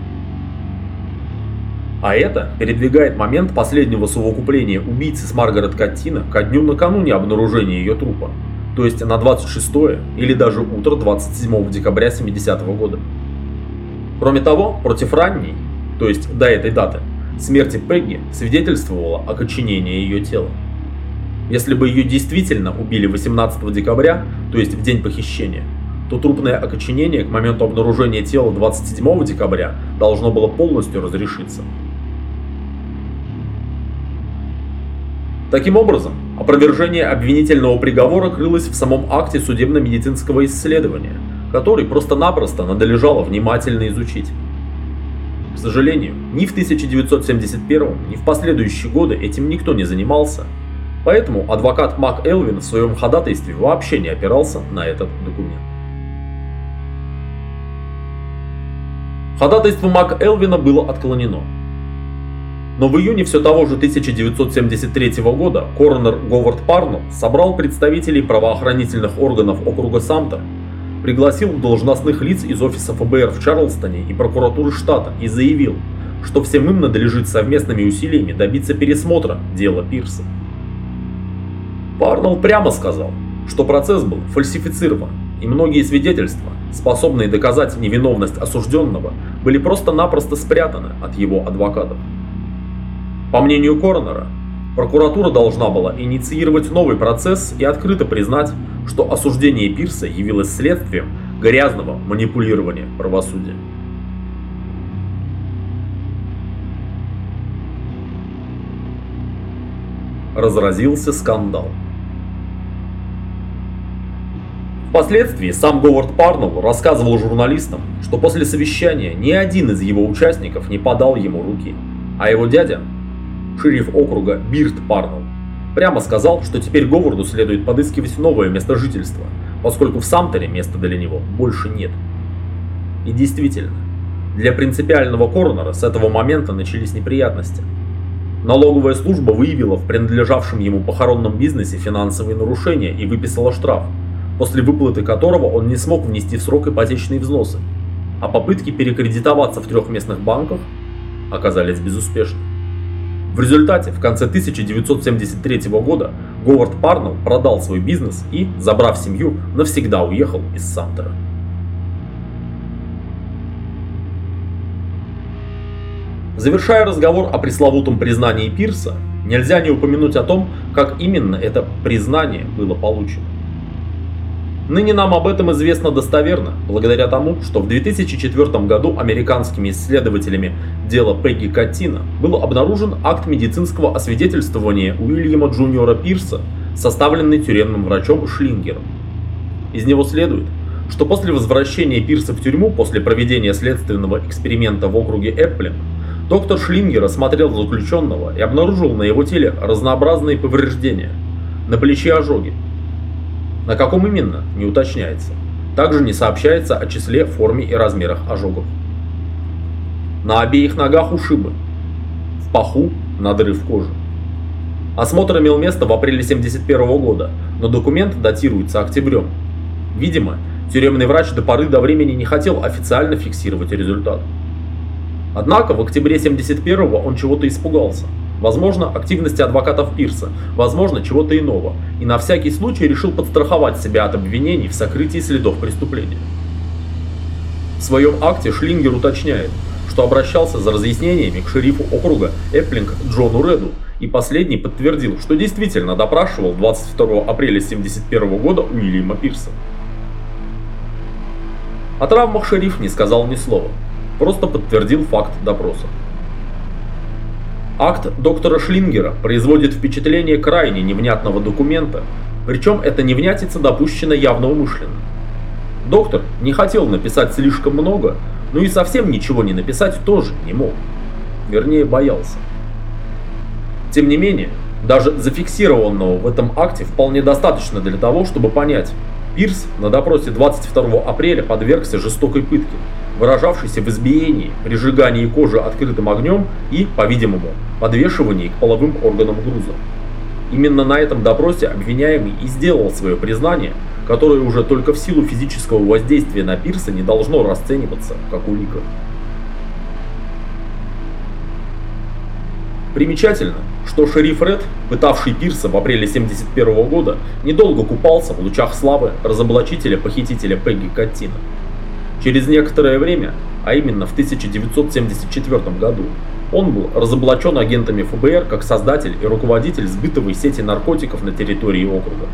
А это передвигает момент последнего совокупления убийцы с Маргарет Каттина ко дню накануне обнаружения ее трупа, то есть на 26 или даже утро 27 декабря 70 -го года. Кроме того, против ранней, то есть до этой даты, смерти Пегги свидетельствовало окоченение ее тела. Если бы ее действительно убили 18 декабря, то есть в день похищения, то трупное окоченение к моменту обнаружения тела 27 декабря должно было полностью разрешиться. Таким образом, опровержение обвинительного приговора крылось в самом акте судебно-медицинского исследования, который просто-напросто надолежало внимательно изучить. К сожалению, ни в 1971, ни в последующие годы этим никто не занимался, поэтому адвокат Мак Элвин в своем ходатайстве вообще не опирался на этот документ. Ходатайство Мак Элвина было отклонено. Но в июне все того же 1973 года коронер Говард Парнелл собрал представителей правоохранительных органов округа Самтер пригласил должностных лиц из офиса ФБР в Чарлстоне и прокуратуры штата и заявил, что всем им надлежит совместными усилиями добиться пересмотра дела Пирса. Парнелл прямо сказал, что процесс был фальсифицирован, и многие свидетельства, способные доказать невиновность осужденного, были просто-напросто спрятаны от его адвокатов. По мнению Коронера, Прокуратура должна была инициировать новый процесс и открыто признать, что осуждение Пирса явилось следствием грязного манипулирования правосудия. Разразился скандал. Впоследствии сам Говард Парнелл рассказывал журналистам, что после совещания ни один из его участников не подал ему руки, а его дядя шериф округа Бирт Парнелл, прямо сказал, что теперь Говарду следует подыскивать новое место жительства, поскольку в Самтере места для него больше нет. И действительно, для принципиального коронера с этого момента начались неприятности. Налоговая служба выявила в принадлежавшем ему похоронном бизнесе финансовые нарушения и выписала штраф, после выплаты которого он не смог внести в срок ипотечные взносы, а попытки перекредитоваться в трех местных банках оказались безуспешными. В результате, в конце 1973 года, Говард Парнелл продал свой бизнес и, забрав семью, навсегда уехал из Самтера. Завершая разговор о пресловутом признании Пирса, нельзя не упомянуть о том, как именно это признание было получено. Ныне нам об этом известно достоверно, благодаря тому, что в 2004 году американскими исследователями дела Пегги Каттина был обнаружен акт медицинского освидетельствования Уильяма Джуниора Пирса, составленный тюремным врачом Шлингером. Из него следует, что после возвращения Пирса в тюрьму после проведения следственного эксперимента в округе Эпплинг, доктор Шлингер осмотрел заключенного и обнаружил на его теле разнообразные повреждения. На плече ожоги, на каком именно, не уточняется. Также не сообщается о числе, форме и размерах ожогов. На обеих ногах ушибы. В паху надрыв кожи. Осмотр имел место в апреле 1971 года, но документ датируется октябрем. Видимо, тюремный врач до поры до времени не хотел официально фиксировать результат. Однако в октябре 1971 он чего-то испугался – Возможно, активности адвокатов Пирса, возможно, чего-то иного, и на всякий случай решил подстраховать себя от обвинений в сокрытии следов преступления. В своем акте Шлингер уточняет, что обращался за разъяснениями к шерифу округа Эпплинг Джону Реду, и последний подтвердил, что действительно допрашивал 22 апреля 1971 года Уильяма Пирса. О травмах шериф не сказал ни слова, просто подтвердил факт допроса. Акт доктора Шлингера производит впечатление крайне невнятного документа, причем эта невнятица допущена явно умышленно. Доктор не хотел написать слишком много, но и совсем ничего не написать тоже не мог. Вернее, боялся. Тем не менее, даже зафиксированного в этом акте вполне достаточно для того, чтобы понять, Пирс на допросе 22 апреля подвергся жестокой пытке, выражавшейся в избиении, прижигании кожи открытым огнем и, по-видимому, подвешивании к половым органам груза. Именно на этом допросе обвиняемый и сделал свое признание, которое уже только в силу физического воздействия на Пирса не должно расцениваться как улика. Примечательно, что шериф Ред, пытавший Пирса в апреле 1971 года, недолго купался в лучах славы разоблачителя-похитителя Пегги Каттина. Через некоторое время, а именно в 1974 году, Он был разоблачен агентами ФБР как создатель и руководитель сбытовой сети наркотиков на территории округа.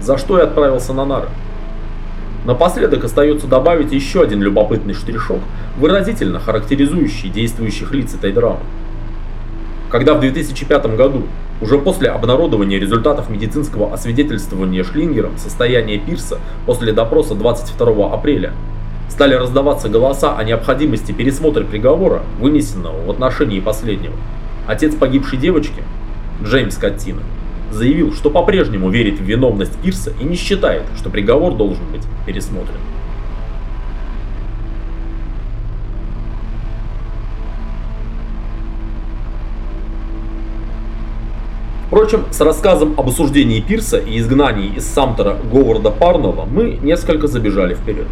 За что и отправился на нары. Напоследок остается добавить еще один любопытный штришок, выразительно характеризующий действующих лиц этой драмы. Когда в 2005 году, уже после обнародования результатов медицинского освидетельствования Шлингером состояния Пирса после допроса 22 апреля, стали раздаваться голоса о необходимости пересмотра приговора, вынесенного в отношении последнего, отец погибшей девочки, Джеймс Каттина, заявил, что по-прежнему верит в виновность Пирса и не считает, что приговор должен быть пересмотрен. Впрочем, с рассказом об осуждении Пирса и изгнании из Самтера Говарда Парнелла мы несколько забежали вперед.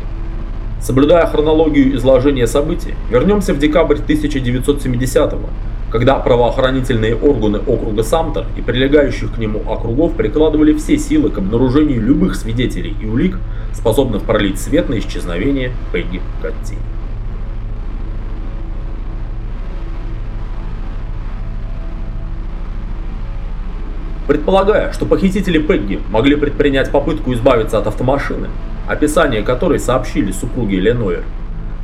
Соблюдая хронологию изложения событий, вернемся в декабрь 1970-го, когда правоохранительные органы округа Самтер и прилегающих к нему округов прикладывали все силы к обнаружению любых свидетелей и улик, способных пролить свет на исчезновение Пегги Катти. Предполагая, что похитители Пегги могли предпринять попытку избавиться от автомашины, описание которой сообщили супруги Ленойер,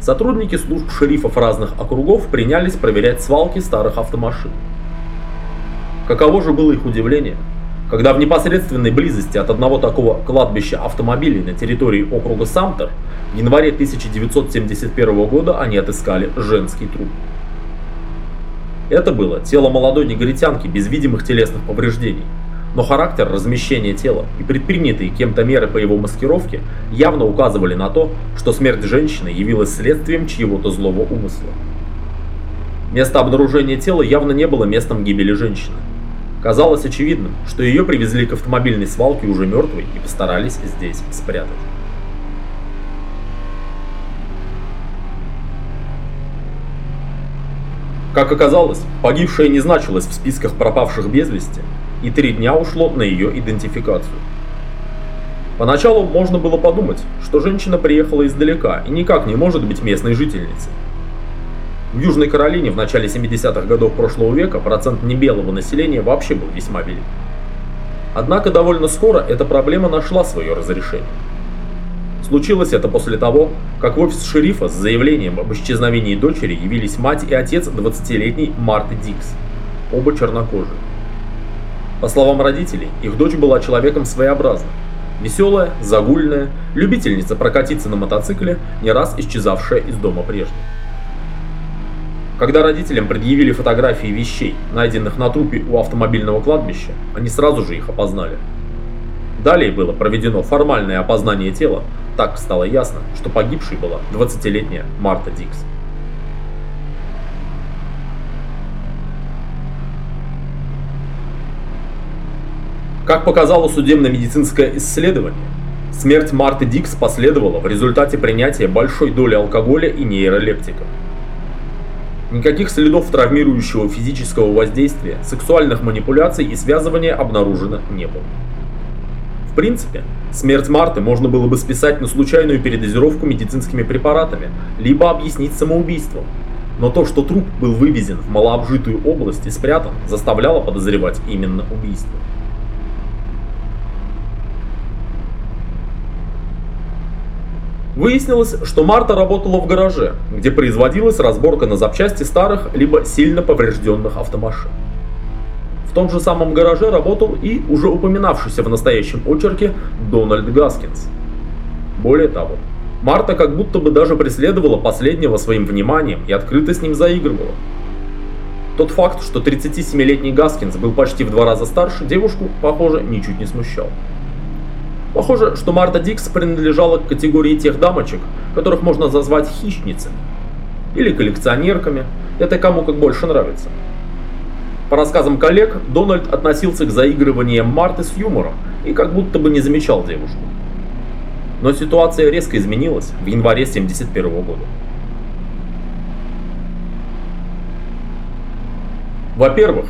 Сотрудники служб шерифов разных округов принялись проверять свалки старых автомашин. Каково же было их удивление, когда в непосредственной близости от одного такого кладбища автомобилей на территории округа Самтер в январе 1971 года они отыскали женский труп. Это было тело молодой негритянки без видимых телесных повреждений, но характер размещения тела и предпринятые кем-то меры по его маскировке явно указывали на то, что смерть женщины явилась следствием чьего-то злого умысла. Место обнаружения тела явно не было местом гибели женщины. Казалось очевидным, что ее привезли к автомобильной свалке уже мертвой и постарались здесь спрятать. Как оказалось, погибшая не значилась в списках пропавших без вести, и три дня ушло на ее идентификацию. Поначалу можно было подумать, что женщина приехала издалека и никак не может быть местной жительницей. В Южной Каролине в начале 70-х годов прошлого века процент небелого населения вообще был весьма велик. Однако довольно скоро эта проблема нашла свое разрешение. Случилось это после того, как в офис шерифа с заявлением об исчезновении дочери явились мать и отец 20-летней Марты Дикс, оба чернокожие. По словам родителей, их дочь была человеком своеобразным. Веселая, загульная, любительница прокатиться на мотоцикле, не раз исчезавшая из дома прежде. Когда родителям предъявили фотографии вещей, найденных на трупе у автомобильного кладбища, они сразу же их опознали. Далее было проведено формальное опознание тела, так стало ясно, что погибшей была 20-летняя Марта Дикс. Как показало судебно-медицинское исследование, смерть Марты Дикс последовала в результате принятия большой доли алкоголя и нейролептиков. Никаких следов травмирующего физического воздействия, сексуальных манипуляций и связывания обнаружено не было. В принципе, смерть Марты можно было бы списать на случайную передозировку медицинскими препаратами, либо объяснить самоубийством. Но то, что труп был вывезен в малообжитую область и спрятан, заставляло подозревать именно убийство. Выяснилось, что Марта работала в гараже, где производилась разборка на запчасти старых либо сильно поврежденных автомашин. В том же самом гараже работал и уже упоминавшийся в настоящем очерке Дональд Гаскинс. Более того, Марта как будто бы даже преследовала последнего своим вниманием и открыто с ним заигрывала. Тот факт, что 37-летний Гаскинс был почти в два раза старше, девушку, похоже, ничуть не смущал. Похоже, что Марта Дикс принадлежала к категории тех дамочек, которых можно назвать хищницами. Или коллекционерками, это кому как больше нравится. По рассказам коллег, Дональд относился к заигрываниям Марты с юмором и как будто бы не замечал девушку. Но ситуация резко изменилась в январе 1971 года. Во-первых,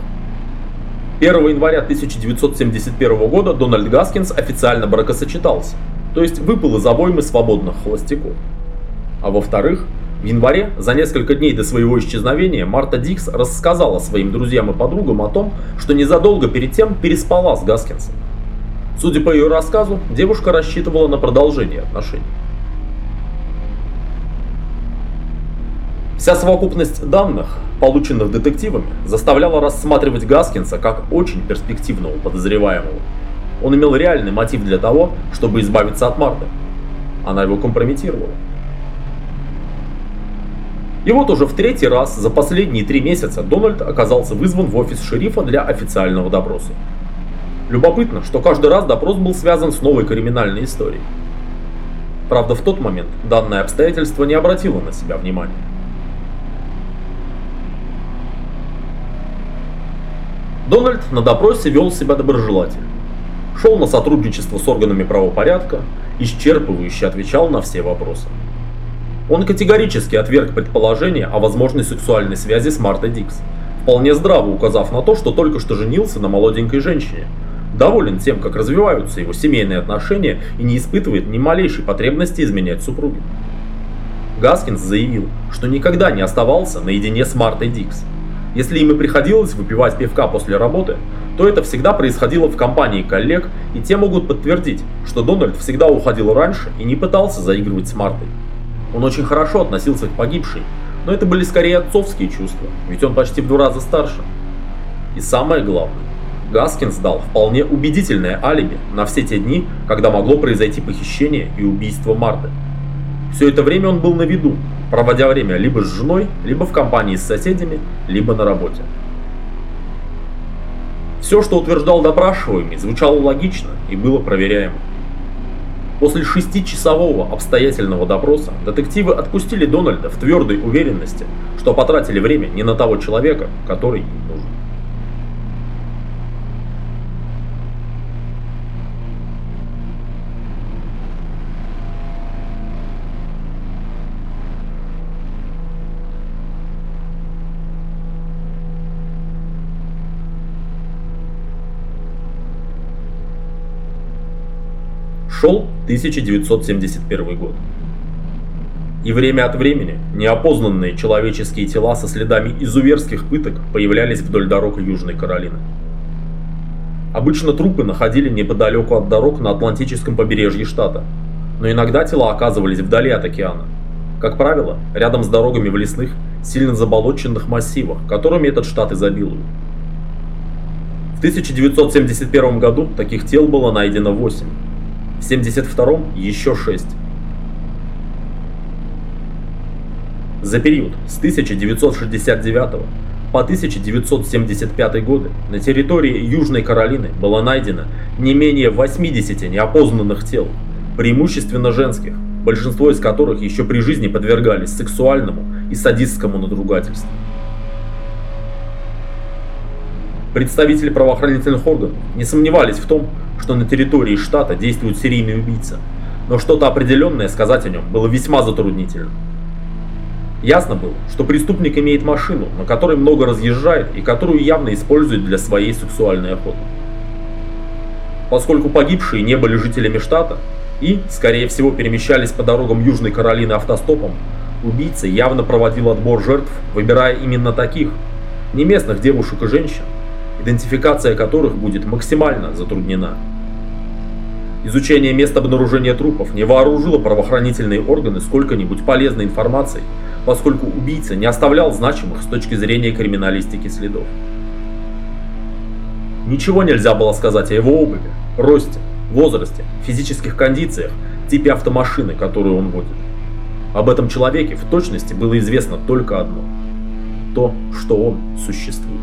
1 января 1971 года Дональд Гаскинс официально бракосочетался, то есть выпал из обоймы свободных холостяков. А во-вторых, В январе, за несколько дней до своего исчезновения, Марта Дикс рассказала своим друзьям и подругам о том, что незадолго перед тем переспала с Гаскинсом. Судя по ее рассказу, девушка рассчитывала на продолжение отношений. Вся совокупность данных, полученных детективами, заставляла рассматривать Гаскинса как очень перспективного подозреваемого. Он имел реальный мотив для того, чтобы избавиться от Марты. Она его компрометировала. И вот уже в третий раз за последние три месяца Дональд оказался вызван в офис шерифа для официального допроса. Любопытно, что каждый раз допрос был связан с новой криминальной историей. Правда, в тот момент данное обстоятельство не обратило на себя внимания. Дональд на допросе вел себя доброжелательно. Шел на сотрудничество с органами правопорядка, исчерпывающе отвечал на все вопросы. Он категорически отверг предположение о возможной сексуальной связи с Мартой Дикс, вполне здраво указав на то, что только что женился на молоденькой женщине, доволен тем, как развиваются его семейные отношения и не испытывает ни малейшей потребности изменять супруге. Гаскинс заявил, что никогда не оставался наедине с Мартой Дикс, если им и приходилось выпивать пивка после работы, то это всегда происходило в компании коллег, и те могут подтвердить, что Дональд всегда уходил раньше и не пытался заигрывать с Мартой. Он очень хорошо относился к погибшей, но это были скорее отцовские чувства, ведь он почти в два раза старше. И самое главное, Гаскинс дал вполне убедительное алиби на все те дни, когда могло произойти похищение и убийство Марты. Все это время он был на виду, проводя время либо с женой, либо в компании с соседями, либо на работе. Все, что утверждал допрашиваемый, звучало логично и было проверяемо. После шестичасового обстоятельного допроса детективы отпустили Дональда в твердой уверенности, что потратили время не на того человека, который им нужен. Шел 1971 год. И время от времени неопознанные человеческие тела со следами изуверских пыток появлялись вдоль дорог Южной Каролины. Обычно трупы находили неподалеку от дорог на Атлантическом побережье штата, но иногда тела оказывались вдали от океана. Как правило, рядом с дорогами в лесных, сильно заболоченных массивах, которыми этот штат изобилует. В 1971 году таких тел было найдено 8, в 72-м еще 6. За период с 1969 по 1975 годы на территории Южной Каролины было найдено не менее 80 неопознанных тел, преимущественно женских, большинство из которых еще при жизни подвергались сексуальному и садистскому надругательству. Представители правоохранительных органов не сомневались в том, что на территории штата действует серийный убийца, но что-то определенное сказать о нем было весьма затруднительно. Ясно было, что преступник имеет машину, на которой много разъезжает и которую явно использует для своей сексуальной охоты. Поскольку погибшие не были жителями штата и, скорее всего, перемещались по дорогам Южной Каролины автостопом, убийца явно проводил отбор жертв, выбирая именно таких, не местных девушек и женщин, идентификация которых будет максимально затруднена. Изучение места обнаружения трупов не вооружило правоохранительные органы сколько-нибудь полезной информацией, поскольку убийца не оставлял значимых с точки зрения криминалистики следов. Ничего нельзя было сказать о его обуви, росте, возрасте, физических кондициях, типе автомашины, которую он водит. Об этом человеке в точности было известно только одно – то, что он существует.